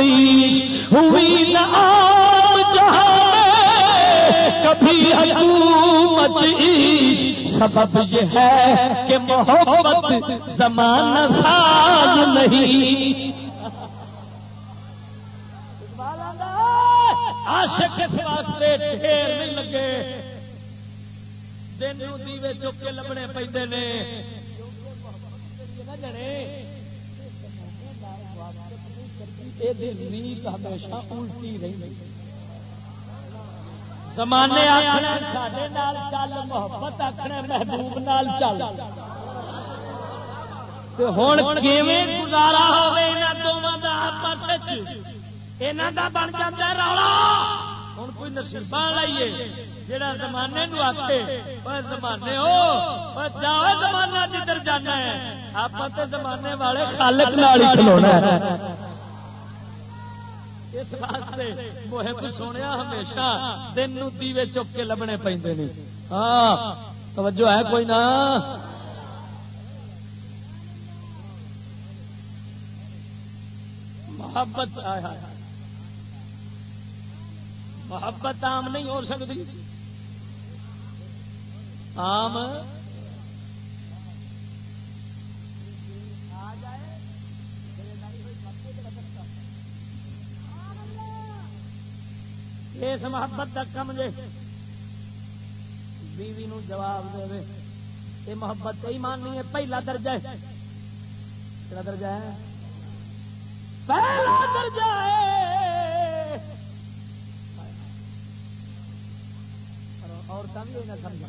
ہوئی نہ جہاں کبھی حکومت سبب یہ ہے کہ محبت زمان ساز نہیں۔ عاشق کے واسطے ڈھیر نہیں لگے۔ دن دیوے چک لبنے پہ جڑے نیت ہمیشہ الٹی رہی۔ زمانے چل محبت آخر محبوب نال چل۔ ہوں گزارا یہاں بن جا رولا۔ ہوں کوئی نصیبہ لائیے جہاں زمانے آخے زمانے ہو جاؤ زمانہ جدھر جانا ہے۔ آپ زمانے والے خالق کھلونا اس واسطے محب سونے ہمیشہ دن نو دیوے چپ کے لبنے پہ ہاں توجہ ہے کوئی نہ محبت محبت عام نہیں ہو سکتی۔ عام اس محبت کا کم دے۔ بیوی نو جواب دے۔ یہ محبت ایمان نہیں ہے؟ پہلا درجہ ہے۔ کیا درجہ ہے؟ پہلا درجہ ہے۔ عورتیں بھی نہ سمجھا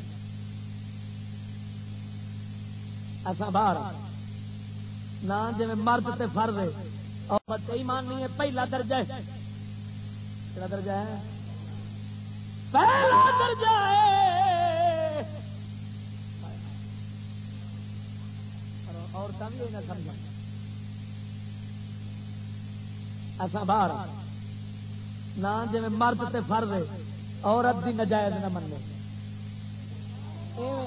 ایسا باہر نہ جی مرد تے فرض ہے۔ عورت ایمان نہیں ہے؟ پہلا درجہ ہے۔ کیا درجہ ہے؟ پہلا درجہ ہے۔ عورتیں بھی نہ سمجھا ایسا باہر نہ جی مرد تے فرض ہے، عورت دی نجائز نہ مننے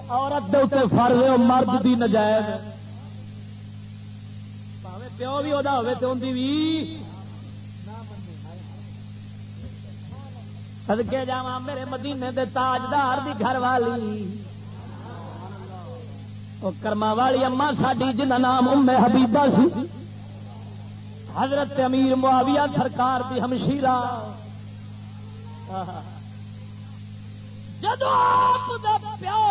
عورت دے اتنے فرض ہے مرد دی نجائز۔ پیو بھی وہ ہوے تو اندی بھی سدکے جا میرے مدینے دے تاجدار دی گھر والی وہ کرما والی اما ساڈی جنہ نام ام حبیبہ سی حضرت امیر معاویہ سرکار دی ہمشیرہ جدو آپ دا پیو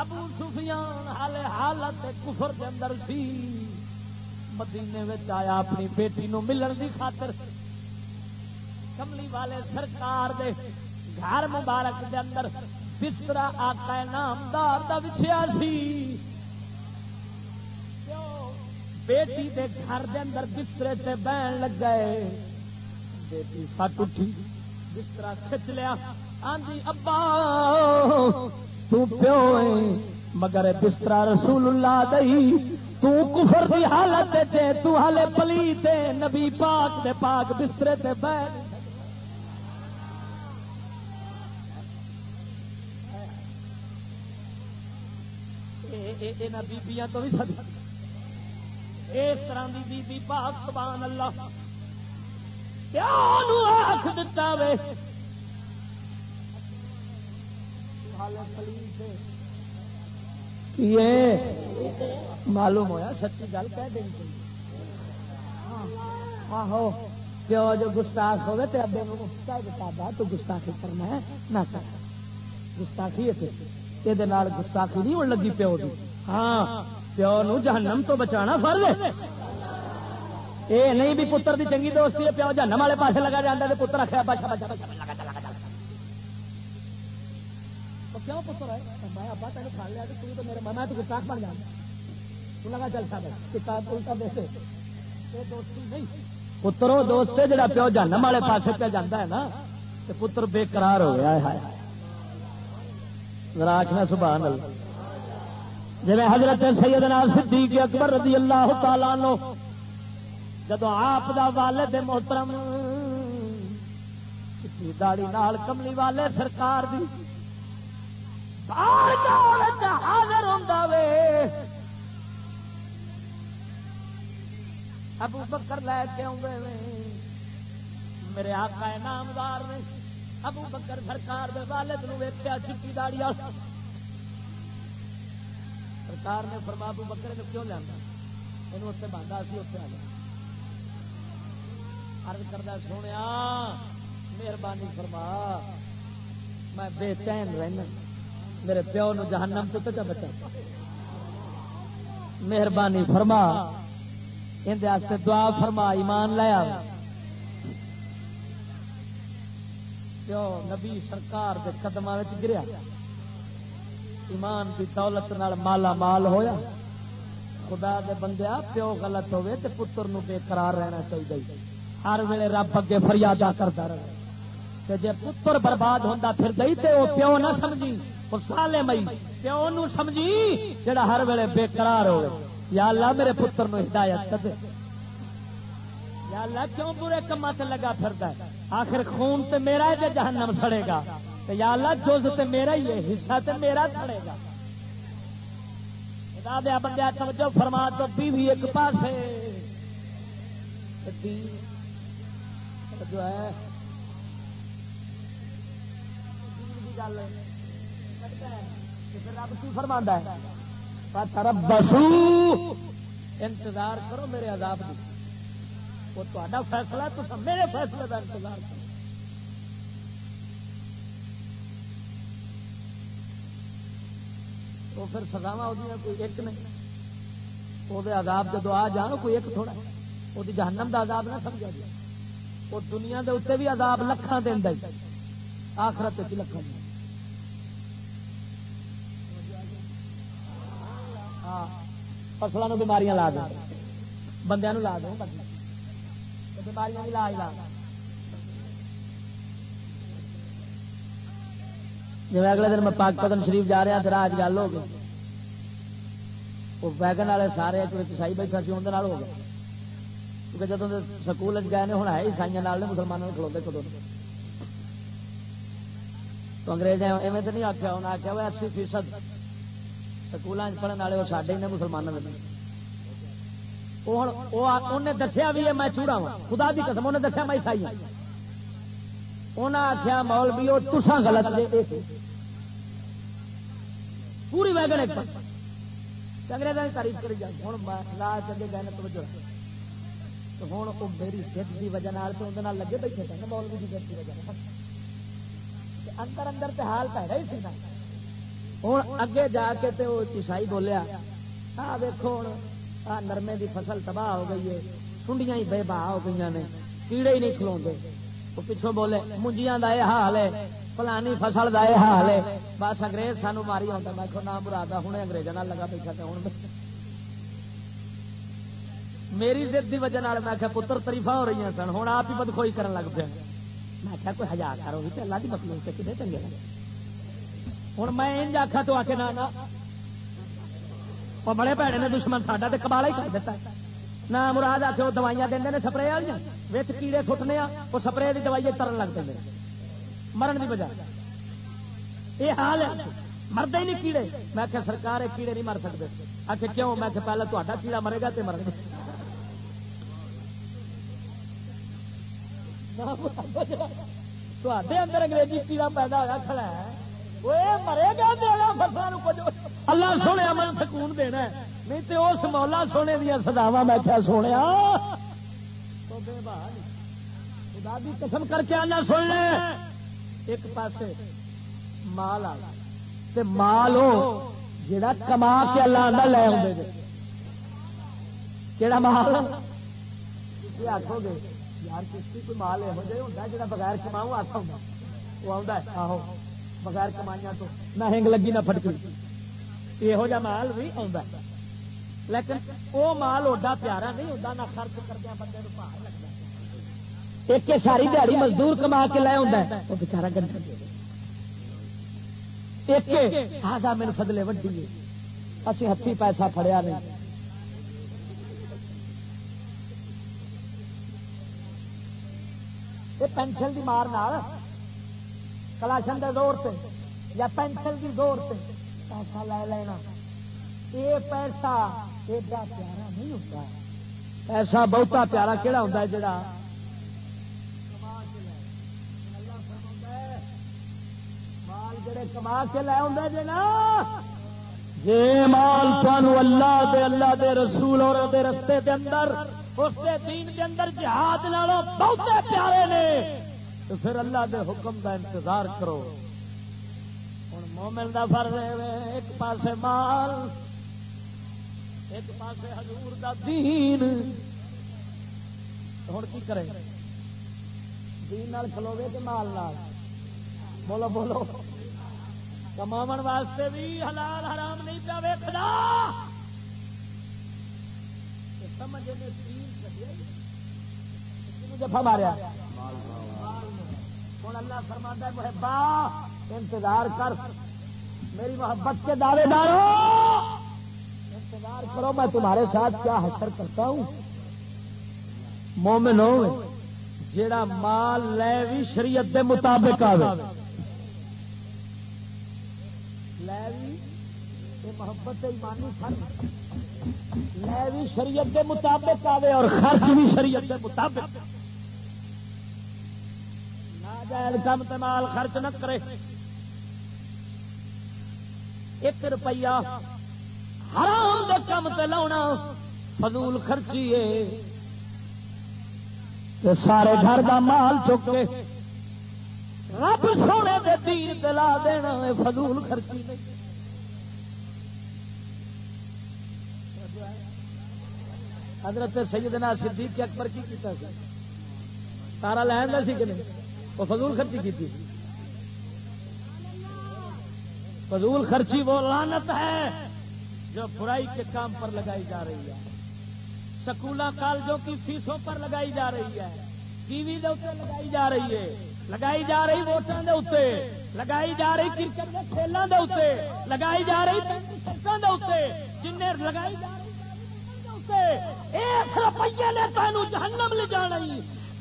ابو سفیان حال حالت کفر دے اندر سی مدینے میں آیا اپنی بیٹی نو ملن دی خاطر کملی والے سرکار دے گھر مبارک دے اندر بسترا آقا نامدار دا بچھیا سی۔ بیٹی دے گھر دے اندر بسترے سے بہن لگ گئے بیٹی فٹ اٹھی، بسترا کھچ لیا۔ آندی ابا، تو پیو مگر بسترا رسول اللہ دئی تو کفر دی حالت تے، تو حالے پلی تے، نبی پاک دے پاک بسترے تے بہن یہاں بیبیاں تو بھی سد اس طرح کی بی بی پاک، سبحان اللہ۔ آخ دتا وے۔ یہ معلوم ہویا، سچی گل کہہ دیں ہاں، آہو ہاں، پیو جو گستاخ ہوگے تو ابے بتا تو گستاخی کرنا ہے، نہ کر۔ گستاخی ہے یہ گستاخی نہیں ہونے لگی پیو کی ہاں پیو نو جہنم تو بچانا فرض ہے۔ یہ نہیں بھی پتر دی چنگی دوستی ہے، پیو جہنم والے پاسے لگا جاتا ہے، پتر آخر بچا بچا بچا کیوں پتر ہے میں ابا تین کھا لیا، تو تو میرے ماما تو گستاخ بن جانا۔ تو لگا کتاب الٹا دوستی نہیں۔ پترو دوست جڑا پیو جہنم والے پاسے پہ جانا ہے نا تو پتر بے قرار ہو گیا ہے آخنا سبحان اللہ۔ جی حضرت سیدنا صدیق اکبر رضی اللہ تعالی نو جب آپ دا والد محترم داڑی نال کملی والے سرکار دی حاضر ہوتا وے۔ ابو بکر لے کے آدھے میرے آقا نامدار نے ابو بکر سرکار دے والد نو ویکیا چٹی داڑی سرکار نے فرما ابو بکر نے کیوں لیا؟ یہ اتنے باندھا سی، اتنے آ جائے ارد کردہ سونے مہربانی فرما، میں بے چین رہنا میرے پیو نو جہنم تو تک بچا۔ مہربانی فرما۔ اندر دعا فرما، ایمان لیا پیو نبی سرکار کے قدم گریا۔ ایمان کی دولت نال مالا مال ہویا، خدا دے بندیا پیو غلط ہوئے تے پتر نو بے قرار رہنا چاہیے۔ ہر ویلے رب اگے فریادہ کرتا رہے۔ تے جے پتر برباد ہوتا پھر گئی تے وہ پیو نہ سمجھی وہ سالے مئی پیو نو سمجھی، جڑا ہر ویلے بے قرار ہوئے۔ یا اللہ میرے پتر نو ہدایت دے۔ یا اللہ کیوں برے کما سے لگا پھرتا ہے؟ آخر خون تے میرا ہے جہنم سڑے گا۔ تو یا اللہ جوز تے میرا ہی ہے، حصہ تے میرا سڑے گا۔ دیا بندہ توجہ فرما تو بیوی ایک پاس جو ہے۔ رب کی فرما ہے۔ انتظار کرو میرے عذاب کی وہ تا فیصلہ تو میرے فیصلے کا انتظار کرو۔ تو پھر سزاوا کوئی ایک نہیں۔ وہ عذاب جدو آ جان، کوئی ایک تھوڑا وہ جہنم کا عذاب نہ سمجھا جائے۔ وہ دنیا کے اتنے بھی عذاب لکھان دینا آخرت لکھان ہاں فصلوں بیماریاں لا دیں بندے لا دیں بیماریاں بھی لا لا جی اگلے دن میں پاک پتن شریف جا رہا ہاں تو راج گل ہو گئی۔ وہ ویگن والے سارے عیسائی بیٹھا سی، اندر ہو گیا کیونکہ جب سکول گئے نے ہوں ہے عیسائی مسلمانوں کھلوتے کدو تو انگریز ایویں تو نہیں آخیا انہیں آخیا وہ اسی فیصد سکول پڑھنے والے، وہ سارے ہی نے مسلمانوں کے انہیں دسیا بھی ہے، میں چوڑا وا خدا کی قسم انہیں دسیا میں عیسائی ہوں انہیں آخیا مول بھی وہ تسا غلط پوری ویگن ایک انگریزوں کی تعریف کری جائے ہوں لا چلے گئے توجہ۔ تو ہوں وہ میری ضد کی وجہ تو اندر لگے بیٹھے تھے مولوی کی ضد کی وجہ اندر اندر تو حال پیڑا ہی سی ہوں اگے جا کے تے وہ عیسائی بولیا آ ویکو ہوں آ نرمے دی فصل تباہ ہو گئی ہے۔ سنڈیاں ہی بے باہ ہو گئی نے۔ کیڑے ہی نہیں کھلو وہ پچھوں بولے منجیاں کا یہ حال ہے، فلانی فصل کا یہ حال ہے۔ بس انگریز سانو ماری آتا میں کو نام برا ہوں اگریزوں لگا بیٹھا تو ہوں میری ضد کی وجہ میں آخیا پتر تریفا ہو رہی سن۔ ہوں آپ ہی بدخوئی کرن لگ پیا میں آخیا کوئی ہزار کرو بھی اللہ کی مخلوق سے کتنے چنگے لگے ہوں میں آخا تو آ کے نہ وہ بڑے بھڑے نے دشمن ساڈا تو کبالا ہی کر دیتا نہ مراد آ کے وہ دوائیاں دے سپرے والی کیڑے فٹنے وہ سپرے کی دوائی ترن لگ پہ مرن کی بجائے یہ حال ہے۔ مرد ہی نہیں کیڑے۔ میں کہ سرکار کیڑے نہیں مر سکتے آخر کیوں؟ میں کہ پہلے تا کیڑا مرے گا تو مر گا۔ تے اندر انگریزی کیڑا پیدا ہوا کھڑا ہے۔ وہ مرے گا فصلوں کچھ اللہ سونے من سکون دینا نہیں تو اس مولا سونے دیا سداوا میں کیا سونے خدا کی قسم کر کے آنا، سن لے۔ ایک پاسے مال آ مال ہو جا کما کے اللہ آدھا لے آؤ کہڑا مال؟ آخو گے، یار کسی کوئی مال یہو جہاں ہوتا جا بغیر کماؤ آتا ہوں وہ آتا ہے، آہو، بغیر کمائیاں تو نہ ہنگ لگی نہ فٹکی یہو جہ مال بھی آتا ہے۔ لیکن وہ مال اوڈا پیارا نہیں ہوتا نہ خرچ کردیا بندے باہر لگتا ایک ساری دیہی مزدور کما کے لے آتا ہے، وہ بچارا گندا ایک آجا میرے فضلے وڈی اسی ہاتھی پیسہ فڑیا نہیں۔ یہ پینشن کی مار کلاشن کے زور سے یا پینشن کی زور سے پیسہ لے لینا۔ یہ پیسہ ایڈا پیارا نہیں ہوتا۔ پیسہ بہتا پیارا کہڑا ہوتا ہے جڑا جڑے کما کے لے آدھے جی نا۔ جی مال تمہوں اللہ دے اللہ دے رسول اور دے رستے دے اندر، اس دے دین دے اندر جہاد نالوں بہت پیارے نے، تو پھر اللہ دے حکم دا انتظار کرو۔ ہوں مومن دا فرض ہے ایک پاسے مال، ایک پاسے حضور دا دین۔ ہوں کی کرے دین نال کھلوے کہ مال نال؟ بولو بولو۔ کما واسطے بھی حلال حرام نہیں پیا ویکنا جفا ماریا؟ ہوں اللہ فرما محبا، انتظار کر۔ میری محبت کے دعوے دارو۔ انتظار کرو، میں تمہارے ساتھ کیا حسر کرتا ہوں۔ مومن ہو جڑا مال لے بھی شریعت کے مطابق آ یہ محبت ایمانی فن لے بھی شریعت کے مطابق آئے اور خرچ بھی شریعت کے مطابق ناجائز کم مال خرچ نہ کرے ایک روپیہ حرام دے کم تے لاؤنا فضول خرچی ہے سارے گھر کا مال چکے رب سونے دے دین دلا دینا فضول خرچی حضرت سیدنا صدیق اکبر کی کیتا سی؟ سارا لین سی کہ نہیں؟ وہ فضول خرچی کی فضول خرچی وہ لانت ہے جو برائی کے کام پر لگائی جا رہی ہے۔ سکول کالجوں کی فیسوں پر لگائی جا رہی ہے۔ ٹی وی لگائی جا رہی ہے۔ لگائی جا رہی ووٹوں کے اتنے لگائی جا رہی کرکٹ کے کھیلوں کے اتنے لگائی جا رہی سڑکوں کے اتنے جن لگائی جا رہی اس روپیے نے تینوں جہنم لے جانا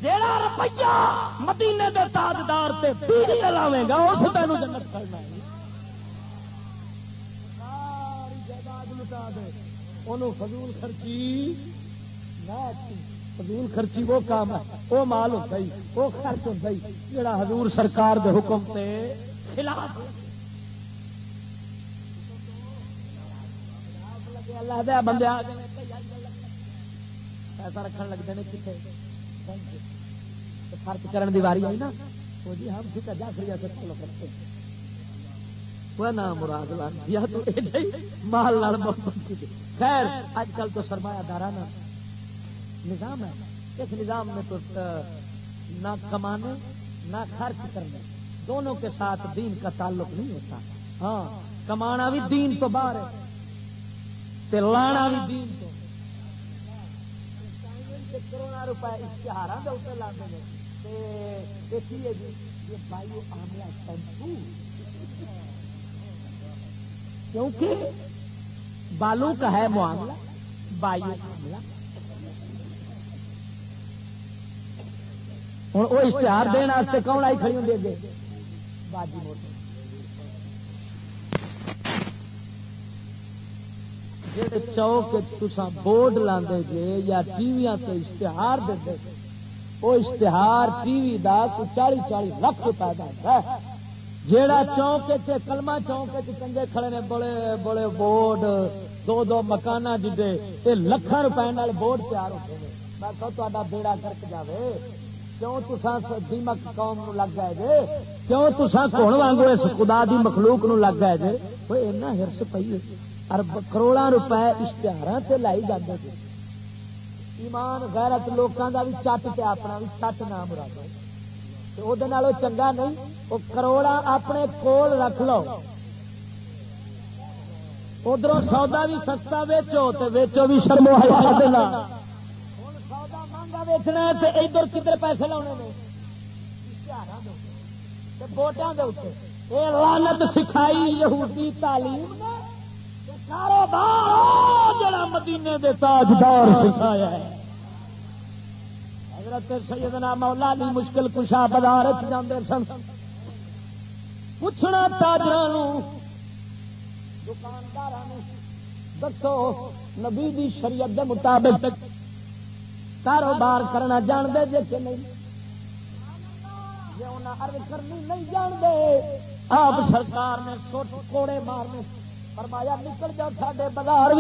جہاں روپیہ مدینے کے تاجدار سے لاوے گا، اس تینوں جنت کرنا جائیداد لٹا دے۔ ان فضول خرچی نہ فضول خرچی، وہ کام ہے، وہ مال ہوتا ہی، وہ خرچ ہوتا ہی۔ جڑا حضور سرکار دے حکم سے خلاف اللہ دیا بندے پیسہ رکھنے لگتے ہیں کتنے خرچ کرنے کی واری آئی نا۔ وہ جی ہم ٹھیک ہے جا کر سے تعلق رکھتے ہیں۔ وہ نام مراد لان تو مال لڑ خیر، اج کل تو سرمایہ دارا نا۔ نظام ہے۔ اس نظام میں تو نہ کمانے، نہ خرچ کرنے۔ دونوں کے ساتھ دین کا تعلق نہیں ہوتا۔ ہاں کمانا بھی دین تو باہر ہے۔ لانا بھی دین تو۔ کروڑا روپئے اشتہار کیونکہ بالوں کا ہے معاملہ بایو معاملہ۔ ہوں وہ اشتہار دن کون آئی کھڑی ہوں گے باجی موٹر۔ چوک تسا بورڈ لاندے جے یا ٹی وی اشتہار دے وہ اشتہار ٹی وی دا چالی چالی لکھ روپئے کا جیڑا چوک کلما چوک چنگے کھڑے نے، بڑے بڑے بورڈ، دو دو مکان جی لکھان روپئے بورڈ تیار ہوتے ہیں میں کہ بیڑا کرک جائے کیوں تسا دیمک قوم نو لگ گئے جے؟ کیوں تسا کون وانگو اس خدا دی مخلوق نو لگ گئے جے؟ وہ اینا ہرس پئی ارب کروڑا روپے اشتہار سے لائی جاتے تھے ایمان غیرت لوکاں دا بھی چٹ تے اپنا بھی چٹ نہ مراد وہ چنگا نہیں وہ کروڑا اپنے کول رکھ لو۔ ادھر سودا بھی سستا ویچو تو ویچو بھی شرمو حیا ویچنا ادھر کدھر پیسے لاؤنے بوٹوں کے اتنے یہ لانت سکھائی یہودی تعلیم کاروبار جڑا مدینے دے تاجدار سکھایا ہے۔ حضرت سیدنا مولا علی مشکل کشا بازار جاندے سن۔ پوچھنا تاجر دکاندار دسو، نبی دی شریعت دے مطابق کاروبار کرنا جانتے جی کہ نہیں؟ جی انہیں ارد کرنی نہیں جانتے۔ آپ سرکار نے سوٹ کوڑے مارنے فرمایا، نکل جا سڈے بازار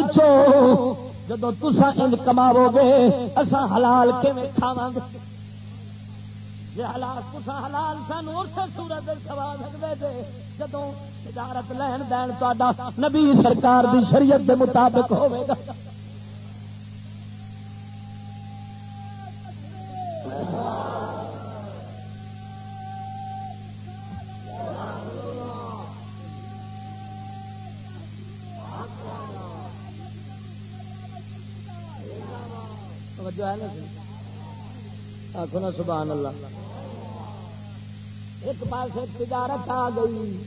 جب تسا انج کماو گے اصا حلال کھاوا گے جی حلال تسا حلال سان اس سورت سوا سکتے تھے جب تجارت لین دین تا نبی سرکار دی شریعت دے مطابق ہوئے گا۔ جو ہے نا آخو نا سبحان اللہ۔ ایک پاس تجارت آ گئی۔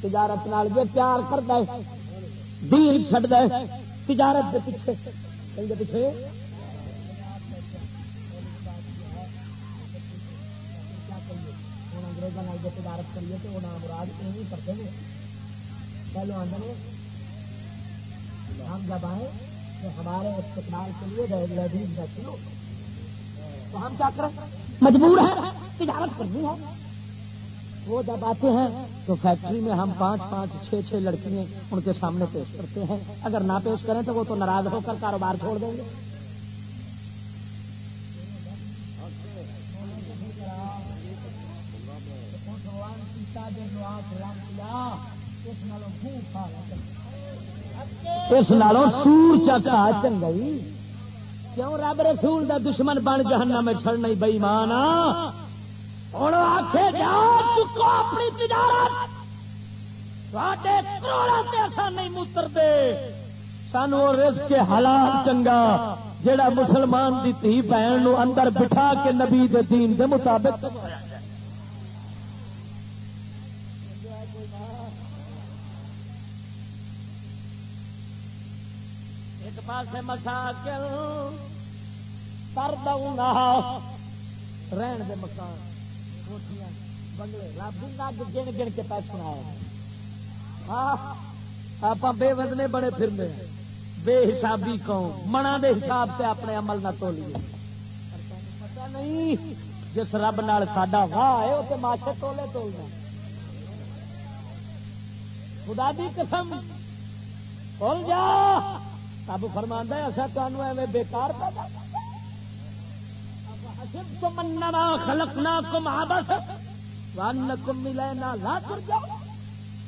تجارت نال جی پیار کرتا ہے، دین چڈ دے تجارت کے پیچھے۔ پیچھے؟ تجارت کریے تو وہ نام مراد یہ کرتے ہیں پہلو آدھے ہم جب آئے تو ہمارے استقبال کے لیے تو ہم کیا کریں؟ مجبور ہیں تجارت کرنی ہے۔ وہ جب آتے ہیں تو فیکٹری میں ہم پانچ پانچ چھ چھ لڑکیاں ان کے سامنے پیش کرتے ہیں۔ اگر نہ پیش کریں تو وہ تو ناراض ہو کر کاروبار چھوڑ دیں گے۔ اس اس نالوں سور چکا چنگئی کیوں رب رسول دا دشمن بن جہنم میں چڑ نہیں بئی مانا ہوں آخے جا چکو اپنی تجارت۔ کروڑا پیسہ نہیں متر سانو رس کے حالات چنگا جڑا مسلمان دی تھی بہن اندر بٹھا کے نبی دے دین دے مطابق۔ ایک مساکل کر دوں گا رہن دے مکان کوٹیاں بنگلے رب نگ گن گن کے پیسے سنا ہاں، آپ بے وزنے بڑے پھرنے بے حسابی قوم، منا دے حساب سے اپنے عمل نہ تولیے پتا نہیں، جس رب نال ساڈا واہ ہے وہ ماشے تولے تولنا۔ خدا دی قسم بول جا۔ رب فرما ہے اصا ایویں بےکار پیدا خلقنا کم آبس ون کم ملے نہ لا جاؤ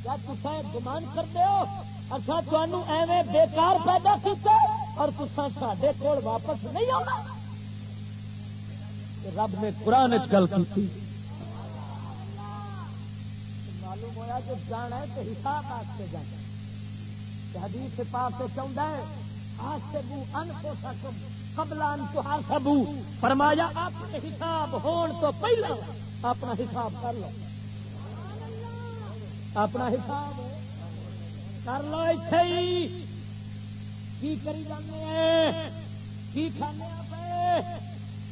کیا تصا گمان کرتے ہو؟ اچھا تمہوں ایویں بےکار پیدا کیتا اور تصا سڈے کول واپس نہیں آنا رب نے قرآن گل کی معلوم ہوا کہ جانا ہے تو حساب آستے جانا۔ حدیث پاس سے چاہتا ہے آسبو ان کو سکم قبلان فرمایا، اپنے حساب ہون تو پہلا اپنا حساب کر لو۔ اپنا حساب کر لو اتے کی کری جانے کی کھانے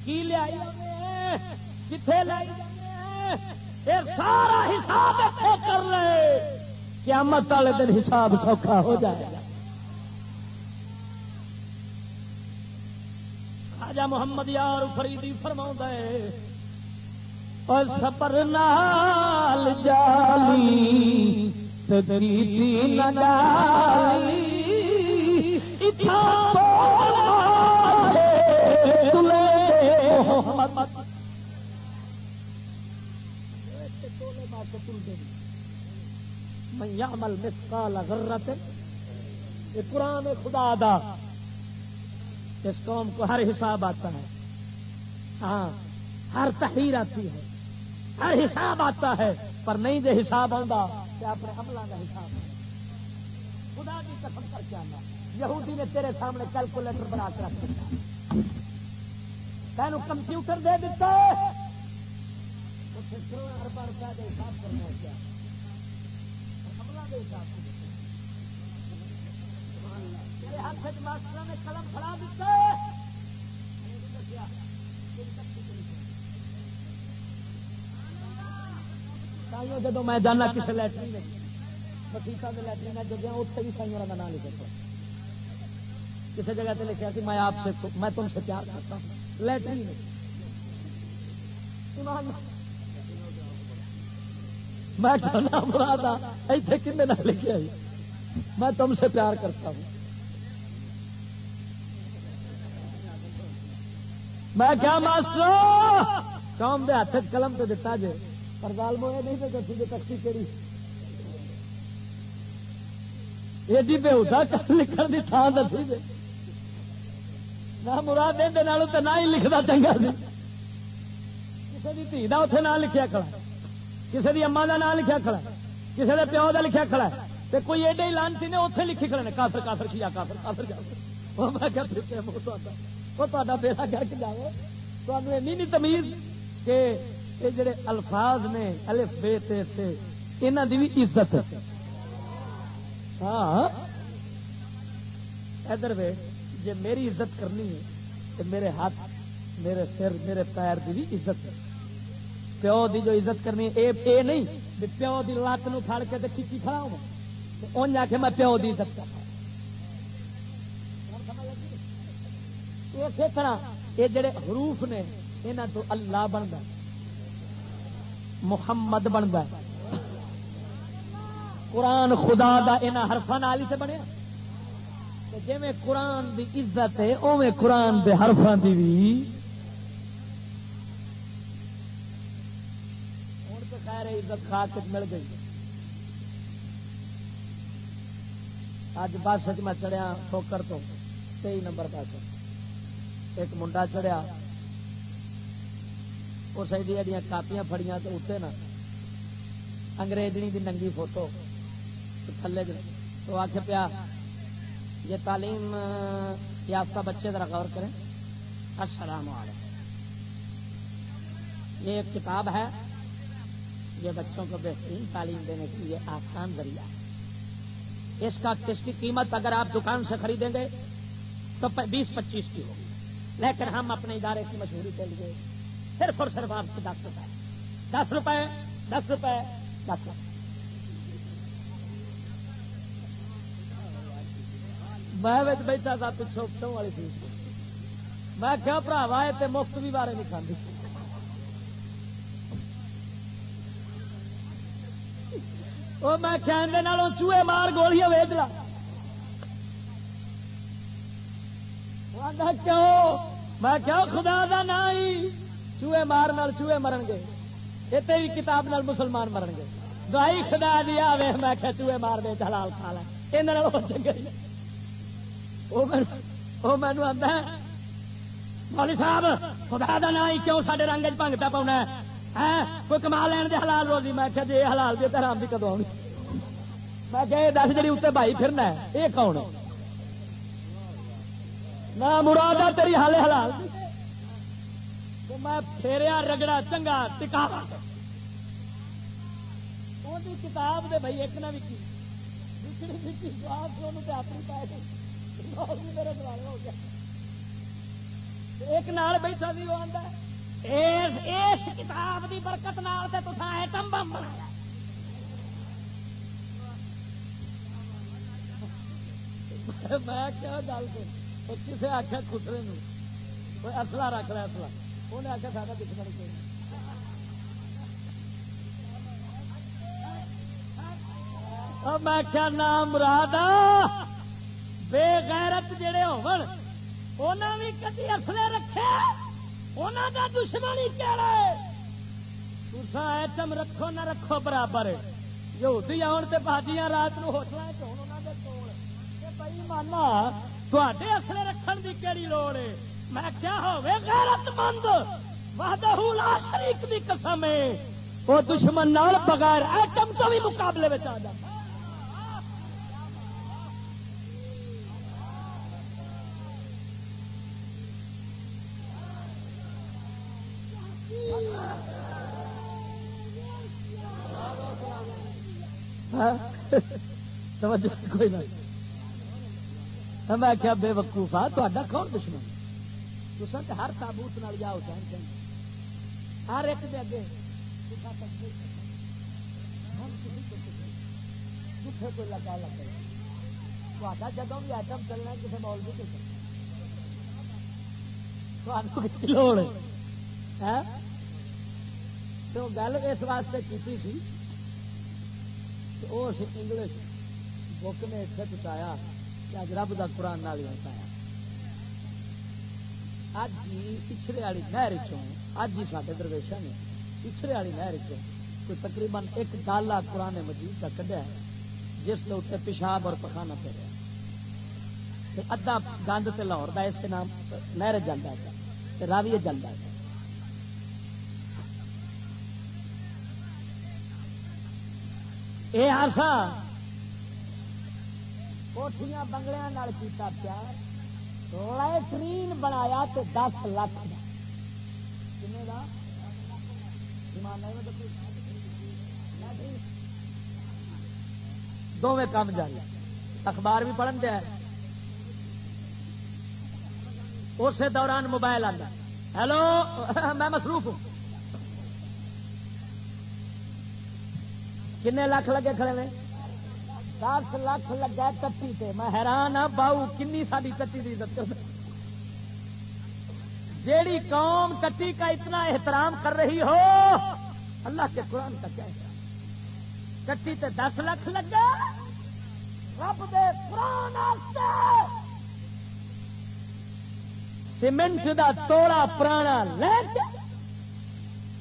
کی لیا کتنے لائی جانے سارا حساب کر لے قیامت والے دن حساب سوکھا ہو جائے گا۔ خواجہ محمد یار فریدی فرما ہے، اور نال جالی تدریتی نجالی میں یعمل مثقال غرت قرآن خدا دا اس قوم کو ہر حساب آتا ہے۔ ہاں ہر تحریر آتی ہے۔ ہر حساب آتا ہے۔ پر نہیں دے حساب آتا کہ اپنے حملہ کا حساب خدا کی قسم کر کے آنا۔ یہودی نے تیرے سامنے کیلکولیٹر بنا کے رکھ دیا تین کمپیوٹر دے دیتا حساب کرنا کیا حملہ کے حساب سے ہاتھ ماسٹر نے قلم پڑا دیتا جب میں جانا کسی لٹرین مسیحا کے لٹرین جب گیا اتنے بھی سائیوں کا نام لکھا کسی جگہ سے لکھا کہ میں آپ سے میں تم سے پیار کرتا ہوں۔ لٹرین میں۔ برا تھا ایسے کھنے نہ میں تم سے پیار کرتا ہوں۔ میں کیا ماسٹر قوم دے ہاتھ قلم تو دتا جے. پر گال موئے نہیں تو دسی جی تختی کہڑی ایڈی بے ہوتا لکھن کی تھان دسی دے نہ مراد دے تو نہ ہی لکھتا چنگا سی کسی کی دھی کا اتنے نام لکھیا کھڑا کسی کی اما کا نام لکھیا کھڑا کسی کے پیو کا لکھیا کھڑا تے کوئی ایڈے ہی لانتی نے اتنے لکھی کھڑے نے، کافر کافر کیا کافر کافر کافر۔ میں کیا وہ تا بیڑا گرک جائے تمہیں نہیں تمیز کہ یہ جڑے الفاظ نے الف بے تے سے یہاں کی بھی عزت ہاں ادھر وے جی میری عزت کرنی ہے تو میرے ہاتھ میرے سر میرے پیر کی بھی عزت ہے پیو دی جو عزت کرنی ہے اے نہیں پیو کی لت نو پڑ کے کھچی کھڑا ہوں ان آ کے میں پیو کی عزت کر اسی طرح یہ جڑے حروف نے یہاں تو اللہ بنتا محمد بنتا قرآن خدا دا یہاں حرفان ہی سے بنیا۔ جی قرآن دی عزت ہے اوے قرآن دے حرفان دی بھی ہوں تو خیر عزت کھا کے مل گئی۔ اج بس میں چڑھیا ٹھوکر تو تئی نمبر بس۔ ایک منڈا چڑھیا۔ اس کاپیاں فڑیاں تو اتنے نا۔ انگریزنی دی ننگی فوٹو۔ تھلے تو آخ پیا، یہ تعلیم یافتہ بچے ذرا غور کریں۔ السلام علیکم۔ یہ ایک کتاب ہے۔ یہ بچوں کو بہترین تعلیم دینے کے لیے آسان ذریعہ ہے۔ اس کا اس کی قیمت اگر آپ دکان سے خریدیں گے تو بیس پچیس کی ہوگی۔ لیکن ہم اپنے ادارے کی مشہوری کے لیے صرف اور صرف آپ کو دس روپئے دس روپئے دس روپئے دس روپئے میں بیٹھا تھا پچھوں والی چیز میں کیا برا ہے مفت بھی بارے نہیں کھانے وہ میں کھانے چوہے مار گولیاں ویچ لا۔ کیوں میں کیا خدا دا نا چوہے مار نال چوہے مرن گے۔ یہ تیری کتاب نال مسلمان مرن گے۔ دوائی خدا دیا وے میں کیا چوہے مار دے حلال کھا لے۔ یہ چنگے وہ مینو آتا ہے مولی صاحب، خدا دا نا کیوں سارے رنگ چنگ پہ پاؤنا ہے؟ کوئی کما لین دے حلال روزی؟ میں کیا جی حلال دی تو بھی کدو آنی؟ میں کہ دس جی اتنے بھائی پھرنا ہے، یہ کون نہ مراد تیری حال حلال۔ میں پھیریا رگڑا چنگا ٹکا کتاب دے بھائی، ایک نہ وکی۔ اپنی پائے۔ میرے دوارے ہو گیا۔ ایک نال بیٹھا بھی، وہ اس کتاب کی برکت نال ایٹم بم بنایا میں کیا گل کسی آخیا خسرے کوئی اصلا رکھ لیا اصلا انہیں آخیا سارا دشمن کوئی میں کیا نام مراد بے غیرت جڑے ہونا بھی کدی اصلے رکھے؟ انہوں کا دشمن ہی کہڑا ہے؟ تسا ایٹم رکھو، نہ رکھو، برابر یہودی آن سے باجیاں رات کو ہوٹل بھائی مانا تے اصلے رکھن کی کہڑی لوڑ ہے میں کیا ہوئے غیرت مند وحدہ لا شریک دی قسم ہے وہ دشمن نال بغیر ایٹم تو بھی مقابلے میں آ جاتا کوئی نہیں میں کیا بے وقوفا تا کون دشمن؟ تصا تو ہر تابوت نال جا حسین چاہیے ہر ایک دے اگے۔ جتنے کوئی لگا لگ تا جدو بھی آئٹم چلنا کسی مول بھی لوڑ ہاں؟ تو گل اس واسطے کی سی انگلش بک نے اتنے چایا اج جی؟ رب کا قرآن نال پایا اج جی ہی پچھڑے والی نہر اج جی ہی سارے درویشا نے پچھڑے والی نہر کوئی تقریباً ایک ڈالا قرآن مجید کا کھڈیا جس نے اتنے پیشاب اور پخانا پہ رہا ادھا گند سے لاہور کا اس کے نام نہر جانا ہے راوی جانا ہے۔ یہ آسا کوٹیاں بنگلیا کیتا پیار لائٹرین بنایا تو دس لاکھ دونوں کام جاری۔ اخبار بھی پڑھن دیا اسی دوران موبائل آتا ہیلو، میں مصروف ہوں۔ کنے لاکھ لگے کھڑے میں دس لاکھ لگا ٹٹی تے۔ میں حیران ہاں باؤ کنی ساری ٹٹی کی عزت جیڑی قوم کٹی کا اتنا احترام کر رہی ہو، اللہ کے قرآن کا کیا احترام؟ تے دس لاکھ لگا رب دے قرآن سیمنٹ دا توڑا پرانا لے کے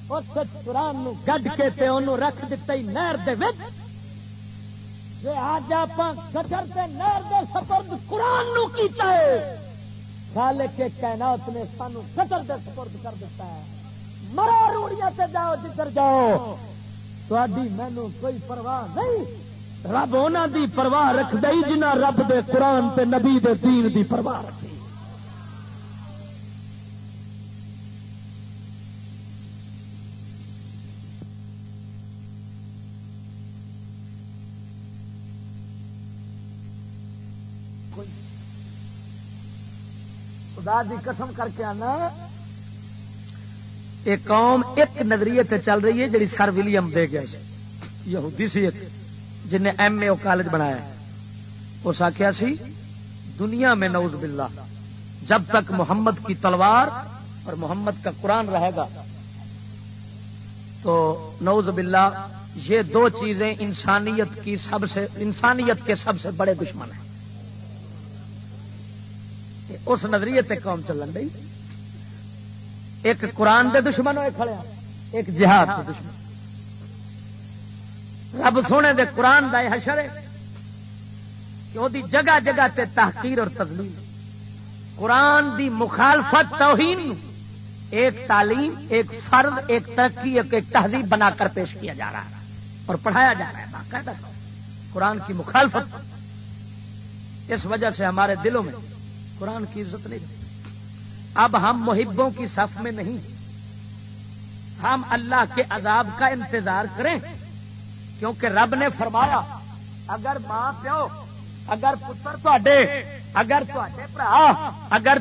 اس قرآن گڈ کے تے انہوں رکھ دیتا ہی نہر دے وچ۔ جی آج آپ گجر سے نہر دے سپرد قرآن نو کیتا ہے۔ خالق کے کائنات نے سانو گجر دے سپرد کر دیتا ہے۔ مرا روڑیاں سے جاؤ، جدھر جاؤ۔ تھی مینو کوئی پرواہ نہیں۔ رب انہوں دی پرواہ رکھ دئی جنہ رب دے قرآن تے نبی دے دین دی پرواہ رکھ خدا دی قسم کر کے آنا۔ ایک قوم ایک نظریے تے چل رہی ہے جی سر ولیم دے گیا یہودی سی ایک، جن نے ایم اے او کالج بنایا۔ اس آخیا سی، دنیا میں نوز باللہ، جب تک محمد کی تلوار اور محمد کا قرآن رہے گا۔ تو نوز باللہ، یہ دو چیزیں انسانیت کی سب سے، انسانیت کے سب سے بڑے دشمن ہیں۔ اس نظریے تے قوم چلن رہی ایک قرآن دے دشمن ہوئے کھڑے ہاں، ایک جہاد کے دشمن۔ رب سونے دے قرآن دا حشر ہے کہ وہ جگہ جگہ تے تحقیر اور تزلیل قرآن دی مخالفت توہین ایک تعلیم، ایک فرد، ایک ترقی، ایک ایک تہذیب بنا کر پیش کیا جا رہا ہے اور پڑھایا جا رہا ہے باقاعدہ۔ قرآن کی مخالفت۔ اس وجہ سے ہمارے دلوں میں قرآن کی عزت نہیں اب ہم محبوں کی صف میں نہیں۔ ہم اللہ کے عذاب کا انتظار کریں۔ کیونکہ رب نے فرمایا، اگر ماں پیو، اگر پتر تے اگر برا اگر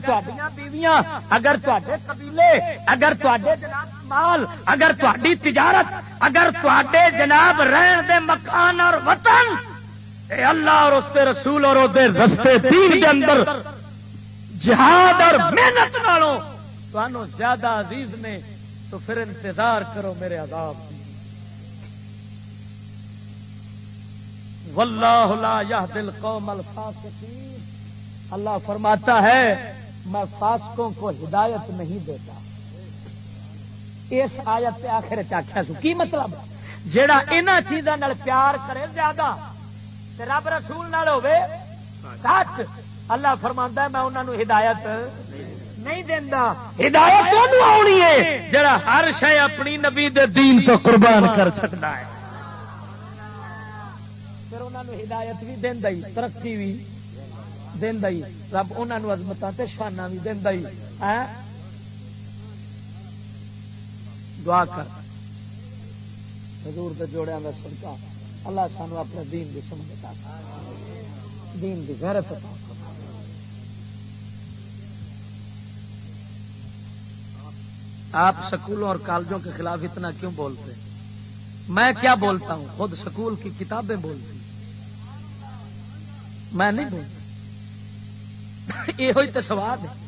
بیویاں، اگر تے قبیلے، اگر تے جناب مال، اگر تاری تجارت، اگر تے جناب رہن دے مکان اور وطن، اے اللہ اور اس کے رسول اور رستے دین کے اندر جہاد اور محنت نالوں زیادہ عزیز نے تو پھر انتظار کرو میرے عذاب واللہ لا یہ دل قوم اللہ فرماتا ہے میں فاسقوں کو ہدایت نہیں دیتا۔ اس آیت پہ آخر چاخیا سو کی مطلب؟ جیڑا ان چیزوں پیار کرے زیادہ رب رسول ہوے سچ۔ اللہ فرما میں انہوں ہدایت نہیں دینا ہدایت آنی ہے؟ جڑا ہر شہ اپنی نبی دے دین تو قربان کر سکتا ہے۔ پھر انہوں ہدایت بھی دینا ہی ترقی بھی دینا ہی۔ رب عزمت سے شانہ بھی دینا ہی۔ دعا کر۔ حضور کے جوڑیا میں سنتا اللہ سانو اپنے دین کی سمجھتا۔ دین کی غیرت آپ سکولوں اور کالجوں کے خلاف اتنا کیوں بولتے؟ میں کیا بولتا ہوں؟ خود سکول کی کتابیں بولتی۔ میں نہیں بولتا۔ یہ ہوئی تو سواد ہے۔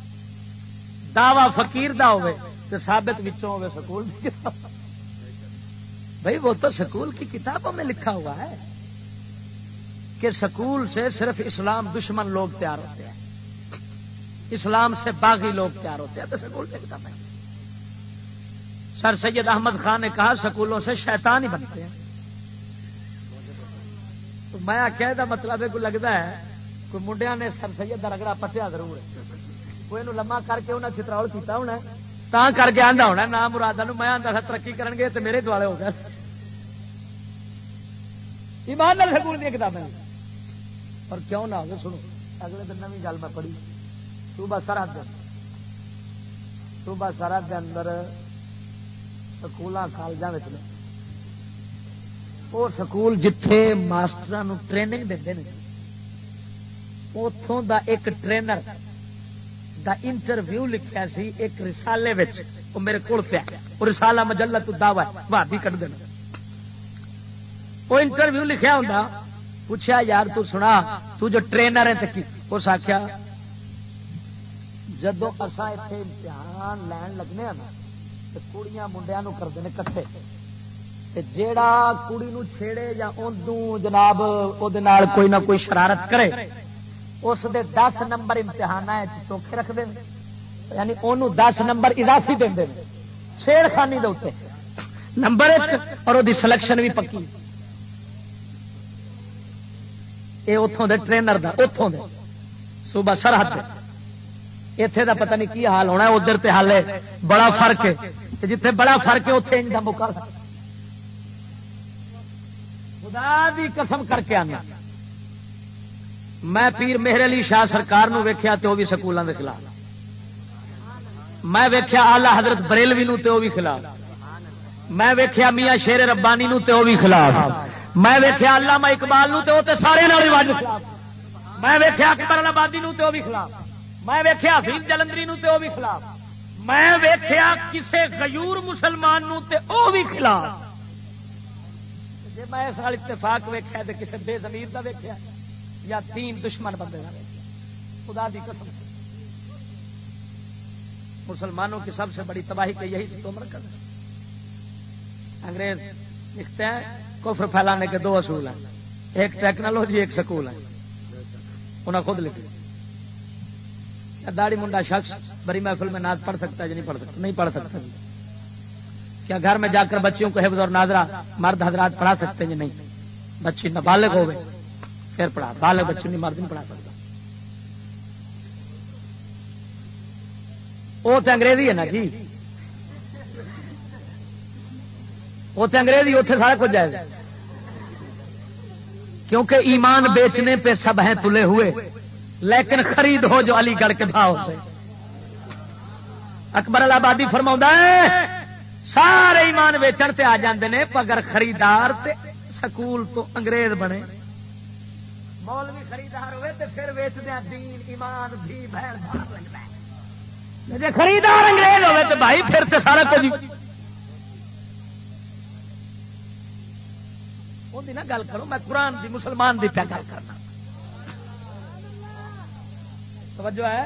دعوی فقیر دا ہوئے تو ثابت وچوں ہوئے سکول کی کتاب۔ بھائی وہ تو سکول کی کتابوں میں لکھا ہوا ہے کہ سکول سے صرف اسلام دشمن لوگ تیار ہوتے ہیں۔ اسلام سے باغی لوگ تیار ہوتے ہیں تو سکول سے کتابیں۔ سر سید احمد خان نے کہا، سکولوں سے شیطان ہی بنتے ہیں۔ تو میں کہہ دا مطلب کوئی لگتا ہے، کوئی منڈیا نے سر سید کا رگڑا پٹیا ضرور کوئی لما کر کے انہیں چتراؤ کیا ہونا تا کر کے آدھا ہونا نہ مراد میں آدھا ترقی کرن گے تو میرے دوالے ہو گئے۔ ایمان نال سکول دیا کتابیں اور کیوں نہ ہو سنو، اگلے دن نوی گل میں پڑھی۔ صوبہ سرحد۔ صوبہ سرحد کے اندر سکول کالج وہ سکول جتھے ماسٹر ٹریننگ دے اتوں دا ایک ٹرینر دا انٹرویو لکھا سی ایک رسالے وہ میرے کو پیا وہ رسالا مجلہ تو دعوی بھابی کٹ دینا وہ انٹرویو لکھا ہوں پوچھا یار تو سنا تو جو ٹرینر ہے اس آخیا جدو اصا اتنے امتحان لین لگنے نا کڑیاں منڈیا کرتے ہیں کٹھے۔ جیڑا کڑی نو چھیڑے یا اندو جناب وہ کوئی نہ کوئی شرارت کرے، اس دے دس نمبر امتحان چوکھے رکھتے ہیں یعنی انہوں دس نمبر اضافی دیں چھیڑ خانی دے نمبر ایک، اور وہ سلیکشن بھی پکی۔ یہ اتوں دے ٹرینر دا اتوں دے۔ صوبہ سرحد اتے دا پتہ نہیں کی حال ہونا ادھر تے حال ہے بڑا فرق ہے۔ جتھے بڑا فرق ہے اتنے ان کا مقابلہ۔ خدا دی قسم کر کے آنا۔ میں پیر مہر علی شاہ سرکار نو ویکھیا تے وہ بھی سکولوں کے خلاف۔ میں ویکھیا آلہ حضرت بریلوی نو تے وہ بھی خلاف۔ میں ویکھیا میاں شیر ربانی نو تے وہ بھی خلاف۔ میں ویکھیا علامہ اقبال نو تے وہ تے سارے نال خلاف۔ میں ویکھیا اکبر آبادی نو تے وہ بھی خلاف۔ میں ویکھیا حفیظ جلندری نو تے وہ بھی خلاف۔ میں ویکھیا کسے غیور مسلمان نو تے وہ بھی خلاف۔ جی میں اس سال اتفاق ویکھیا تے کسے بے زمیر دا ویکھیا یا تین دشمن بندے خدا دی قسم۔ مسلمانوں کی سب سے بڑی تباہی کا یہی سے تو مرکز ہے انگریز لکھتے ہیں، کفر پھیلانے کے دو اصول ہیں۔ ایک ٹیکنالوجی، ایک سکول ہے انہیں خود لکھا داڑی منڈا شخص بڑی محفل میں ناز پڑھ سکتا ہے نہیں پڑھ سکتا؟ نہیں پڑھ سکتا۔ کیا گھر میں جا کر بچیوں کو حفظ اور ناظرہ مرد حضرات پڑھا سکتے ہیں نہیں؟ بچی نابالغ ہو پھر پڑھا۔ بالغ بچوں نہیں، مرد نہیں پڑھا سکتا۔ وہ تو انگریزی ہے نا جی۔ وہ تو انگریزی اتنے سارا کچھ جائے کیونکہ ایمان بیچنے پہ سب ہیں تلے ہوئے، لیکن خرید ہو جو علی گڑھ کے بھاؤ سے۔ اکبر آبادی فرما ہے، سارے ایمان ویچن تے آ جاندے نے پگر خریدار تے سکول تو انگریز بنے۔ مولوی خریدار ہوئے تے پھر ویچ دیا دین، ایمان بھی جی خریدار انگریز ہوئے تو بھائی پھر تے سارا کچھ۔ نا گل کرو میں قرآن دی، مسلمان دی پیا گل کرنا۔ توجہ ہے؟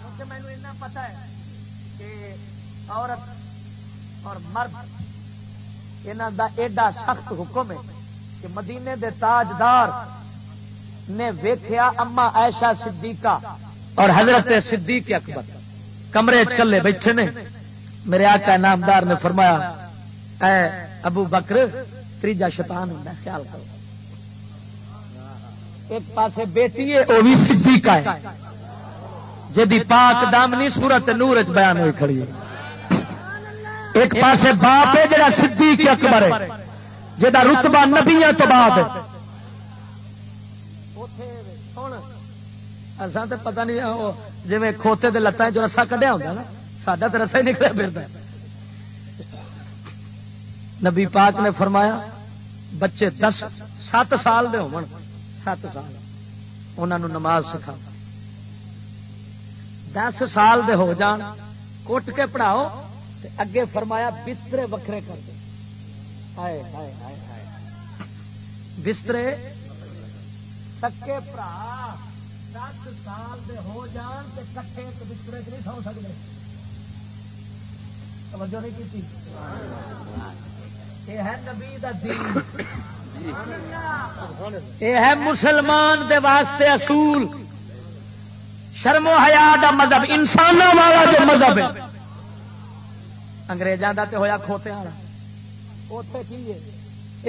کیونکہ مینو پتا ہے۔ کہ عورت اور مرد یہاں دا ایڈا سخت حکم ہے کہ مدینے دے تاجدار نے ویخیا اما ایشا صدیقہ اور حضرت صدیق اکبر کمرے چلے بیٹھے نے۔ میرے آقا نامدار نے فرمایا، اے ابو بکر تیجا شیطان ہوں خیال کرو۔ ایک پاسے بیٹی ہے وہ بھی صدیقہ ہے۔ جدی پاک دامنی سورت نور چ بیان ہوئی کھڑی ہے۔ ایک پاسے باپ ہے جڑا صدیق اکبر ہے جہاں رتبہ نبیاں تو بعد اصا تو پتا نہیں جی کھوتے کے لتان جو رسا کھیا ہوتا نا، ساڈا تو رسا ہی نکلیا پھر نبی پاک نے فرمایا، بچے دس، سات سال دے ہو سات سال۔ انہوں نماز سکھا دس سال دے ہو جان کٹ کے پڑھاؤ اگے فرمایا بسترے وکھرے کر دے۔ بسترے سکے برا دس سال دے ہو جان تے کٹھے بسترے نہیں سو سکتے توجہ نہیں کی یہ ہے نبی دین۔ یہ ہے مسلمان دے واسطے اصول۔ شرم و حیا دا مذہب انسانوں والا جو مذہب ہے۔ انگریزوں کا تو ہوا کھوتے والا۔ اتے کی ہے؟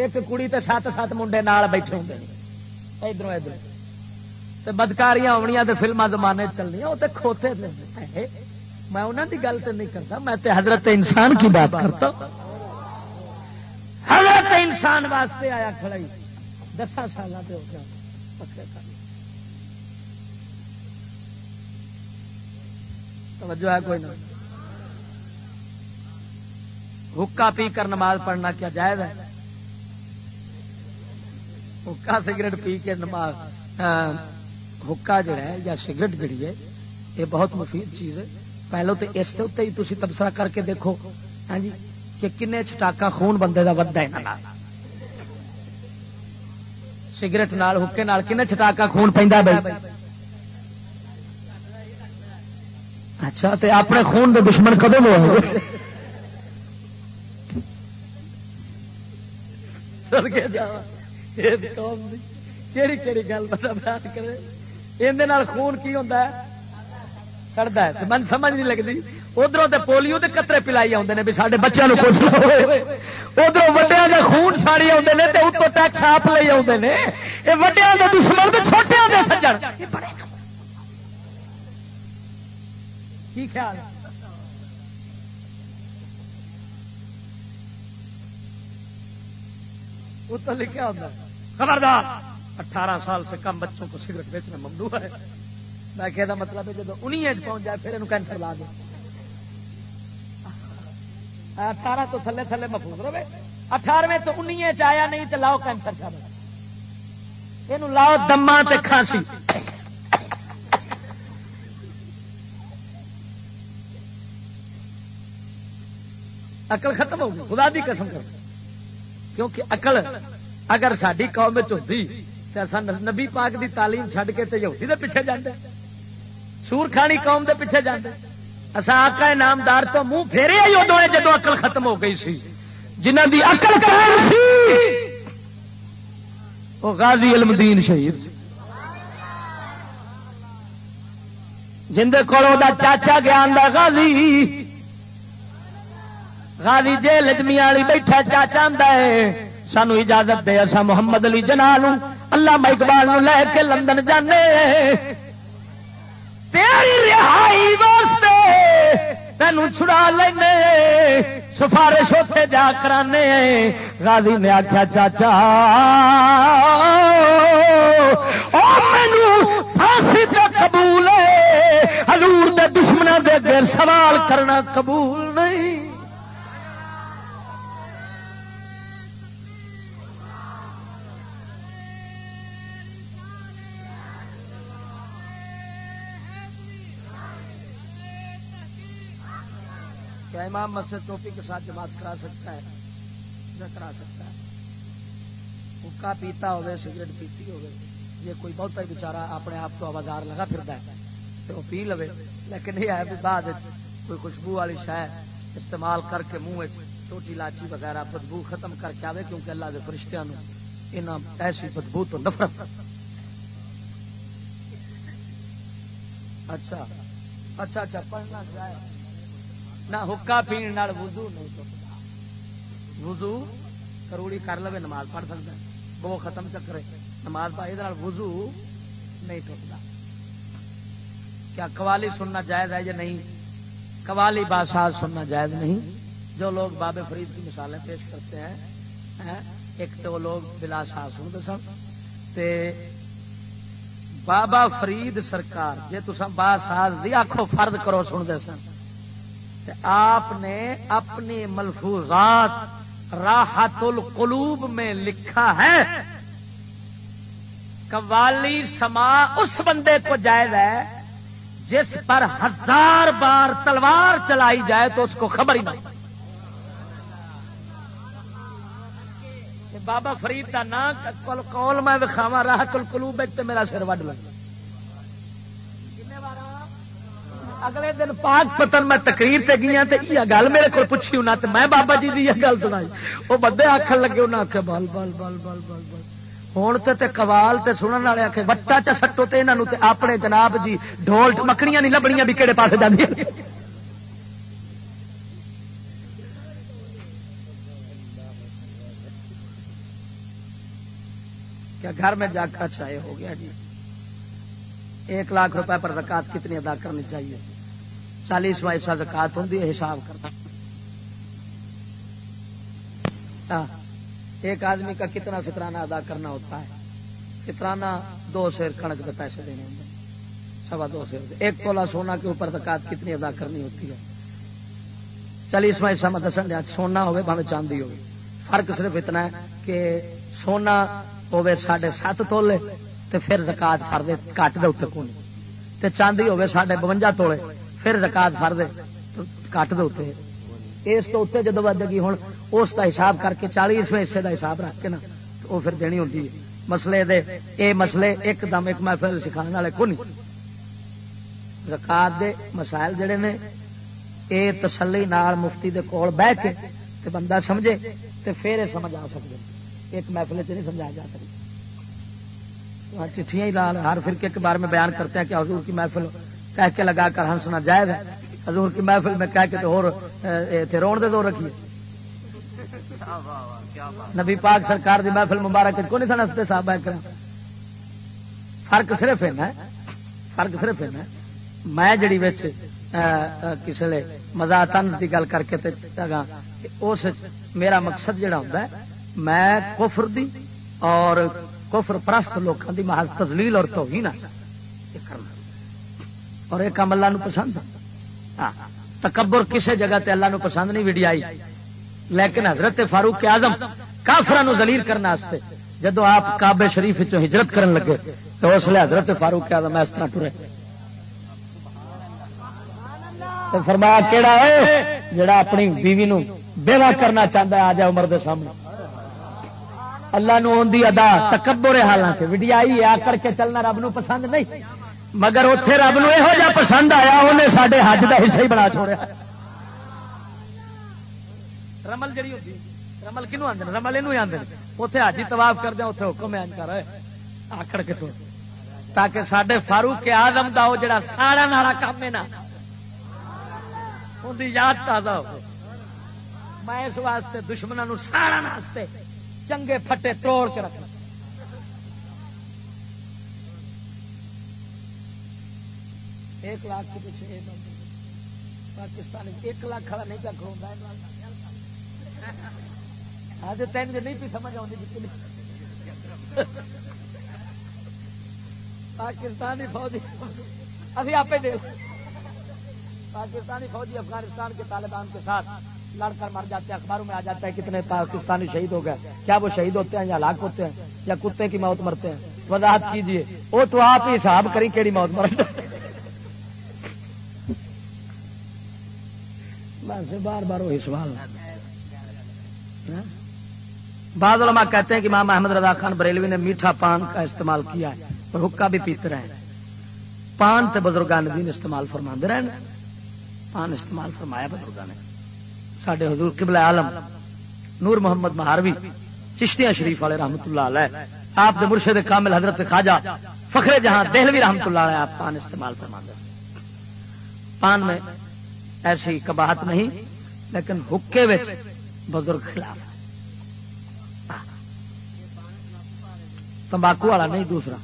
ایک کڑی تے سات سات منڈے نال بیٹھے ہوں ادھر ادھر بدکاریاں آنیا تو فلما زمانے چلنی وہ تو کھوتے میں انہوں کی گل تو نہیں کرتا میں تے حضرت انسان کی بات کرتا۔ حضرت انسان واسطے آیا کھڑائی دسا سال ہو گیا۔ پکے کر توجہ ہے کوئی نہ۔ حکا پی کر نماز پڑھنا کیا جائز ہے؟ حکا سگریٹ پی کے نماز حکا جو ہے یا سگریٹ جڑی ہے، یہ بہت مفید چیز ہے۔ پہلو تو اس کے اتنے ہی تھی تبصرہ کر کے دیکھو ہاں جی کہ کن چٹاکا خون بندے کا ودا ہے سگریٹ نال، حکے نال کن چٹاکا خون پہ بھائی؟ اچھا تے اپنے خون دے دشمن کدو ہو کہڑی کہڑی گل بیان کرے؟ یہ خون کی ہوتا ہے؟ سڑتا ہے۔ من سمجھ نہیں لگتی ادھر پولیو کے قطرے پلائی آتے ہیں بھی سارے بچوں کو کچھ ادھر وڈیا کے خون ساڑی آتے ہیں تو ٹیکس آپ لے آتے ہیں یہ وڈیا کے دشمن تو چھوٹے کے سجن۔ کی خیال اتر لکھا ہوتا خبردار! اٹھارہ سال سے کم بچوں کو سگریٹ بیچنا ممنوع ہے۔ میں کہ مطلب ہے جب انہیں پہنچ جائے، پھر یہ کینسر لا دے۔ اٹھارہ تو تھلے تھلے محفوظ رہے۔ اٹھارہویں تو انہیں آیا نہیں، تو لاؤ کینسر شامل یہ لاؤ دما کھانسی۔ اقل ختم ہوگی، خدا دی قسم کر کیونکہ اقل اگر ساری قوم ہوتی تو نبی پاک دی تعلیم چھڈ کے یہودی دے پیچھے جانے سور کھانی قوم دے پیچھے جانے اصا آقا نامدار تو منہ پھیرے ہی ادو جدو اقل ختم ہو گئی سی۔ جنہ دی اقل سی وہ غازی علم دین شہید جندے کو چاچا گیان غازی غازی جیل جمیاں والی بیٹھا، چاچا ہے، سانو اجازت دے اصا محمد علی جنا اللہ اقبال لے کے لندن جانے۔ تیری رہائی واسطے تینوں چھڑا لینے، سفارش ہوتے جا کرانے۔ غازی نے آخیا چاچا مینو پھانسی تو قبول ہے ہلور دے دشمنوں دے دیر سوال کرنا قبول نہیں۔ کیا امام مسجد ٹوپی کے ساتھ جماعت کرا سکتا ہے؟ نہ کرا سکتا ہے۔ حکا پیتا ہوگا، سگریٹ پیتی ہوگی یہ کوئی بہت ہی بچارا اپنے آپ کو آوازار لگا پھرتا ہے۔ تو وہ پی لو لیکن یہ ہے بعد کوئی خوشبو والی شہ استعمال کر کے منہ چھوٹی لاچی وغیرہ بدبو ختم کر کے آئے کیونکہ اللہ کے فرشتوں یہاں ایسی بدبو تو نفرت۔ اچھا۔ اچھا اچھا پڑھنا چاہے نہ حکا پین وضو نہیں ٹوٹتا وضو کروڑی کر لو نماز پڑھ سکتا وہ ختم چکرے نماز پڑھ یہ وضو نہیں ٹوٹتا کیا قوالی سننا جائز ہے یا نہیں قوالی باساز سننا جائز نہیں جو لوگ بابے فرید کی مثالیں پیش کرتے ہیں ایک تو وہ لوگ بلا ساز سنتے سن بابا فرید سرکار جی تم با دی آخو فرد کرو سنتے سن آپ نے اپنی ملفوظات راحت القلوب میں لکھا ہے۔ قوالی سما اس بندے کو جائز ہے جس پر ہزار بار تلوار چلائی جائے تو اس کو خبر ہی نہیں بابا فرید کا نام کول میں دکھاوا راحت القلوب میرا سر وڈ لگا۔ اگلے دن پاک پتن میں تقریر سے گیا یہ گل میرے کو پوچھی ہونا تو میں بابا جی کی یہ گل سنائی۔ وہ بدے آخر لگے انہیں آخیا بال بال بال بال بال بال۔ ہوں تو کبال تے سنن والے آخے وٹا چا سٹو تے یہاں اپنے جناب جی ڈول مکڑیاں نہیں لبنیاں بھی کہڑے پاس جانے کیا گھر میں جا کر چاہے ہو گیا جی؟ ایک لاکھ روپے پر زکات کتنی ادا کرنی چاہیے؟ چالیسواں حصہ زکات ہوں حساب کرنا ہاں، ایک آدمی کا کتنا فطرانہ ادا کرنا ہوتا ہے؟ فطرانہ دو شیر کنک کے پیسے دینے ہوں سوا دو شیر ایک تولا سونا کے اوپر زکات کتنی ادا کرنی ہوتی ہے؟ چالیسواں حصہ میں دسن دیا، سونا ہوگی بھاوے چاندی ہوگی فرق صرف اتنا ہے کہ سونا ہوے ساڑھے سات تولے تے پھر زکات فر دے، کٹ دے اتنے کون تے چاندی ہوے ساڑھے بونجا تولے، پھر زکات فر دے، کٹ دے اتنے اس تو اتنے جدو ود گئی ہوں اس کا حساب کر کے چالیسویں حصے کا حساب رکھ کے نا وہ پھر دینی ہوتی ہے۔ مسلے دے، اے مسئلے ایک دم ایک محفل سکھانے والے کون زکات دے مسائل جڑے نے، اے تسلی نال مفتی دے کول بہ کے تے بندہ سمجھے تے پھر سمجھ آ سکتے ایک محفل چ نہیں سمجھایا جا سکتا چٹھیاں ہی لال ہر فرقے کے بارے میں بیان کرتے ہیں کہ حضور کی محفل کہہ کے لگا کر ہنسنا جائز ہے۔ حضور کی محفل میں کہہ کے تو اور رون دے دو رکھیے۔ نبی پاک سرکار دی محفل مبارک کو نہیں سن ہستے صاحب فرق صرف ہے۔ فرق صرف ہے۔ میں جڑی بچ کسی مزا تنز کی گل کر کے اس میرا مقصد جڑا ہوتا ہے، میں کفر دی اور کفر پرست لوگوں دی محض تزلیل اور توہین اور یہ کام اللہ نو پسند ہاں، تکبر کسی جگہ تے اللہ نو پسند نہیں ویڈی آئی۔ لیکن حضرت فاروق اعظم کافران دلیل کرنے جدو آپ کابے شریف ہجرت کرن لگے، تو اس لیے حضرت فاروق اعظم اس طرح ٹرے۔ تو فرمایا، کیڑا ہے جڑا اپنی بیوی نو بیوہ کرنا چاہتا ہے؟ آ جائے عمر دے سامنے۔ اللہ نو دی ادا تکبر ہے حالانکہ۔ وڈیائی آ کر کے چلنا رب نو پسند نہیں۔ مگر اتے رب نو یہو جا پسند آیا انہیں سارے حج کا حصہ ہی بنا چھوڑیا۔ رمل جڑی ہوتی رمل کنو آدھے رمل یہ آدھے اتنے حج طواف کر دیا اتنے حکم ہے کر آکڑ کے تو۔ تاکہ سڈے فاروق کے آدم کا وہ جڑا سارا نالا کام ہے نا ان یاد تازہ ہو میں اس واسطے دشمنوں سارا واسطے چنگے پھٹے توڑ کے رکھنا ایک لاکھ کے پیچھے پاکستان ایک لاکھ والا نہیں کیا کھڑا آج تین نہیں پی، سمجھ آتی پاکستانی فوجی۔ ابھی آپ دے پاکستانی فوجی افغانستان کے طالبان کے ساتھ۔ لڑ کر مر جاتے ہیں، اخباروں میں آ جاتا ہے کتنے پاکستانی شہید ہو گئے۔ کیا وہ شہید ہوتے ہیں یا لاکھ ہوتے ہیں یا کتے کی موت مرتے ہیں؟ وضاحت کیجیے وہ تو آپ ہی حساب کری کہڑی موت مر بار بار وہی سوال ہاں؟ بعض علماء کہتے ہیں کہ امام احمد رضا خان بریلوی نے میٹھا پان کا استعمال کیا ہے اور حکا بھی پیتے رہے پان تے بزرگان دین استعمال فرما رہے ہیں پان استعمال فرمایا بزرگان نے۔ سڈے حضور قبل عالم، نور محمد مہاروی چشتیاں شریف والے رحمت اللہ علیہ، آپ کے مرشد کامل حضرت خواجہ فخر جہاں دہلوی رحمت اللہ علیہ، آپ پان استعمال فرما دیں پان میں ایسی کباہت نہیں، لیکن حکے بزرگ خلاف۔ تمباکو والا نہیں، دوسرا۔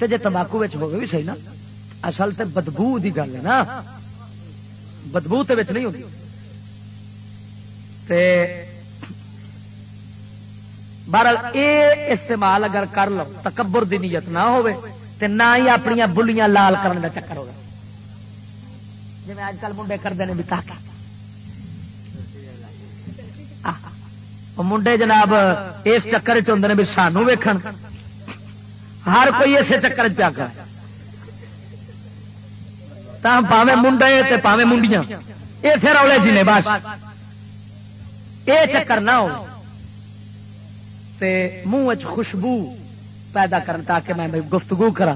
جی تمباکو ہوگی بھی صحیح نا؟ اصل تو بدبو کی گل ہے نا۔ بدبو تو نہیں ہوتی بہرحال یہ استعمال اگر کر لو، تکبر دی نیت نہ ہو نہ ہی اپنی بلیاں لال کرنے کا چکر ہوگا جی اج کل منڈے کرتے ہیں بھی تاکہ منڈے جناب اس چکر چند بھی سانو ویکھ ہر کوئی اسے چکر چ پاوے منڈے پاوے منڈیاں یہ پھر اولے جی نے بس یہ چکر نہ ہو منہ خوشبو پیدا کرن تاکہ میں گفتگو کرا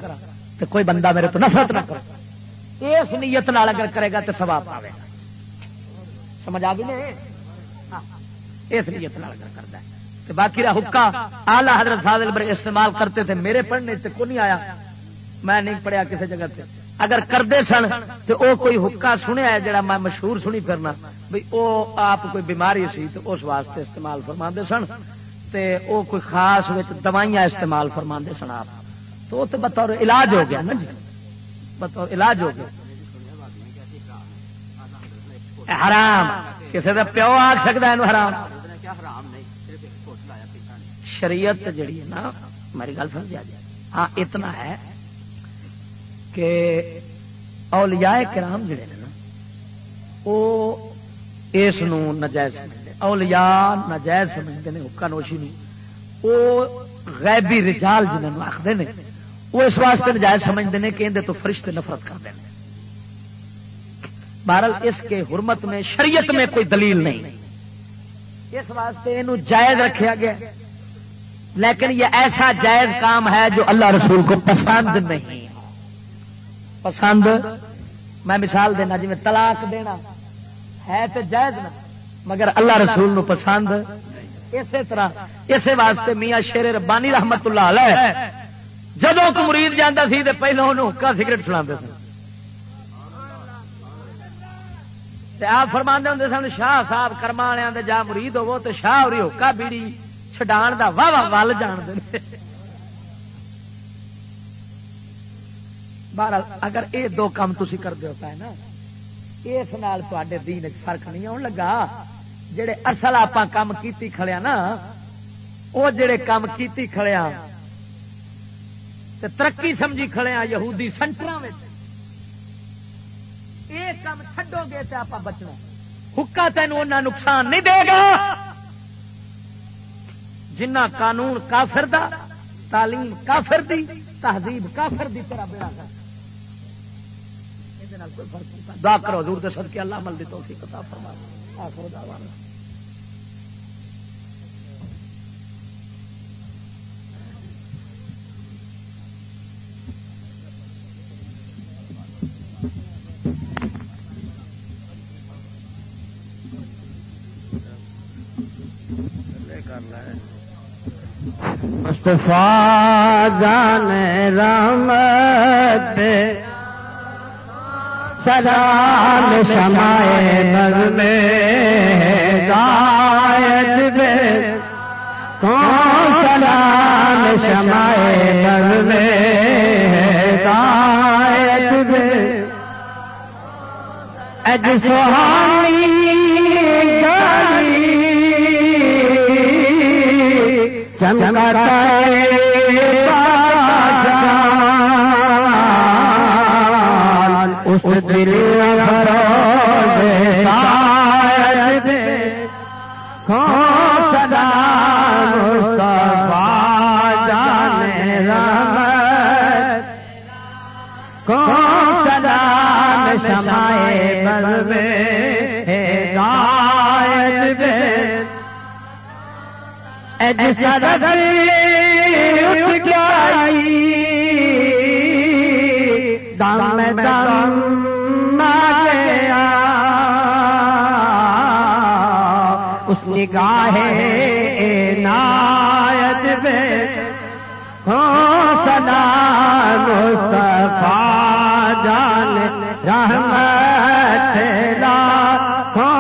تو کوئی بندہ میرے تو نفرت نہ کرے اس نیت نال اگر کرے گا تو سوا پاوے سمجھ آ گئی نہیں اس نیت نال اگر کرتا ہے باقی رہا حکا آلہ حضرت فاضل استعمال کرتے تھے میرے پڑھنے سے کو نہیں آیا میں نہیں پڑھیا کسی جگہ سے اگر کرتے سن تو او کوئی حکا سنیا جڑا میں مشہور سنی پھرنا۔ بھائی او آپ کوئی بیماری سی تو اس واسطے استعمال فرما سن تے او کوئی خاص دوائیاں استعمال فرما سن آپ۔ تو وہ تو بطور علاج ہو گیا نا جی۔ بطور علاج ہو گیا۔ حرام کسی کا پیو آ سکتا ہے حرام۔ شریعت جڑی ہے نا، میری گل سمجھا جائے۔ ہاں اتنا ہے۔ کہ اولیاء کرام جڑے نا وہ اس نجائز سمجھتے اولیاء نجائز سمجھتے ہیں، حکا نوشی نہیں۔ وہ غیبی رجال جنہوں آخر نے وہ اس واسطے نجائز سمجھتے ہیں کہ اندر تو فرشتے نفرت کرتے ہیں بہرحال اس کے حرمت میں، شریعت میں کوئی دلیل نہیں۔ اس واسطے یہ جائز رکھا گیا۔ لیکن یہ ایسا جائز کام ہے جو اللہ رسول کو پسند نہیں۔ پسند؟ میں مثال دینا جی طلاق دینا ہے تو جائز نہ، مگر اللہ رسول نو پسند؟ اسی طرح، اسی واسطے میاں شیر ربانی رحمت اللہ علیہ جدو کو مرید جانا سی پہلے انہوں کا سگریٹ سنا آپ فرما ہوں سن، شاہ صاحب کرما والے جا مرید ہوو تو شاہ ہوری ہوکا بیڑی چھڈان دا، واہ واہ ول جانتے بہرحال اگر یہ دو کام تھی کرتے ہوتا ہے نا، اس نال تے دین فرق نہیں آن لگا۔ جڑے اصل آپ کام کیتی کھڑیا نا وہ جڑے کام کیتی کھڑیا ترقی سمجھی کھڑیا یہودی سنٹر یہ کام چھڈو گے تو آپ بچنا۔ حکا تینوں نقصان نہیں دے گا۔ جنہ قانون کافر دا، تعلیم کافر دی، تہذیب کافر دی طرح بیڑا کر دعا کرو حضور دے صدقے، اللہ عمل دی توفیق عطا فرما آخر دعوانا۔ مصطفیٰ جان رحمت۔ سلام شمائے نظ میں گائد بے کون سلام شمائے نظ میں گائد بے اج سہانی دام دم دم گیا اس نگاہ نایت میں ہو سدا مصطفیٰ جان رحمت لا۔ ہو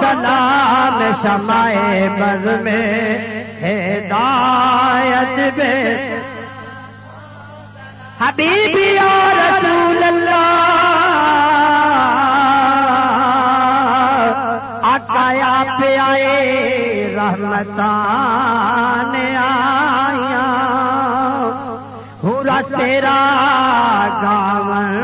سلام شمائے بز میں ہدایت بے حبیب یا رسول اللہ آقا پہ آئے رحمتان آیا ہورا تیرا گاون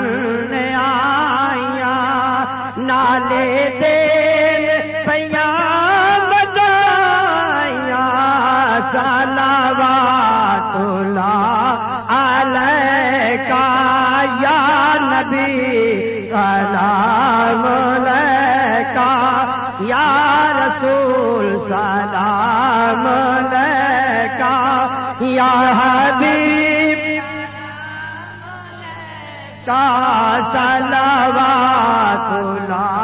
یا حبیب؟ کا سلوات اللہ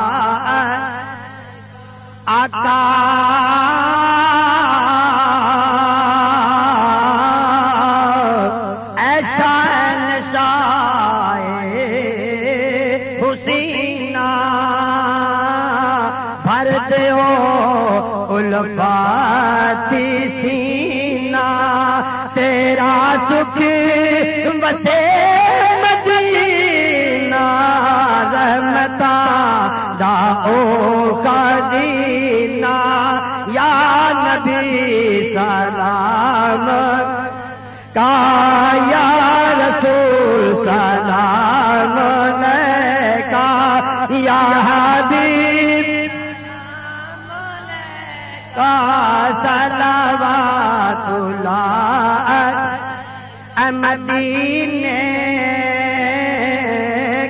مدینے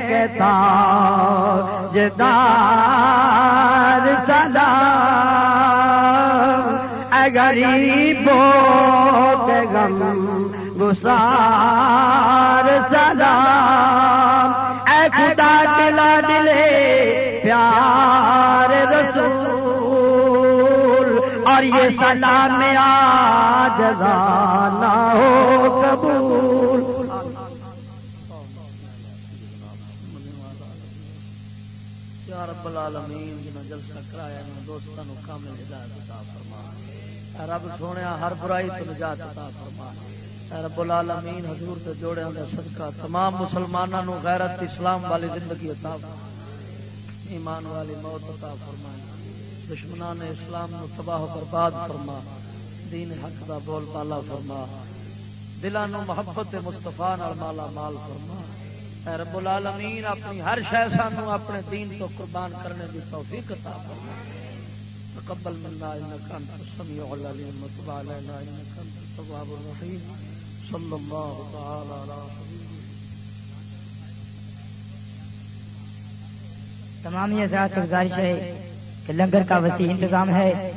کے تاج دار سلام غریبوں کے غم گسار سلام اے خدا دلا دلے پیار رسول۔ اور یہ سلام آج گانا ہو قبول۔ رب العالمین جنہ جلسہ کرایا انہاں دوستاں نو کامل ہدایت عطا فرما رب سونیا، ہر برائی تو نجات عطا فرما رب العالمین، حضور تے جوڑیاں دا صدقہ، تمام مسلماناں نو غیرت، اسلام والی زندگی عطا فرما ایمان والی موت عطا فرما دشمنان اسلام نو تباہ و برباد فرما، دین حق دا بول بالا فرما، دلان نو محبت مصطفیٰ نال مالا مال فرما۔ اے رب العالمین، اپنی ہر شے سانو اپنے دین تو قربان کرنے کی توفیق عطا فرما۔ تقبل منا انك انت السميع العليم وتب علينا انك انت التواب الرحيم صلى الله تعالى على تمام یہ ذات گزارش ہے۔ کہ لنگر کا وسیع انتظام ہے۔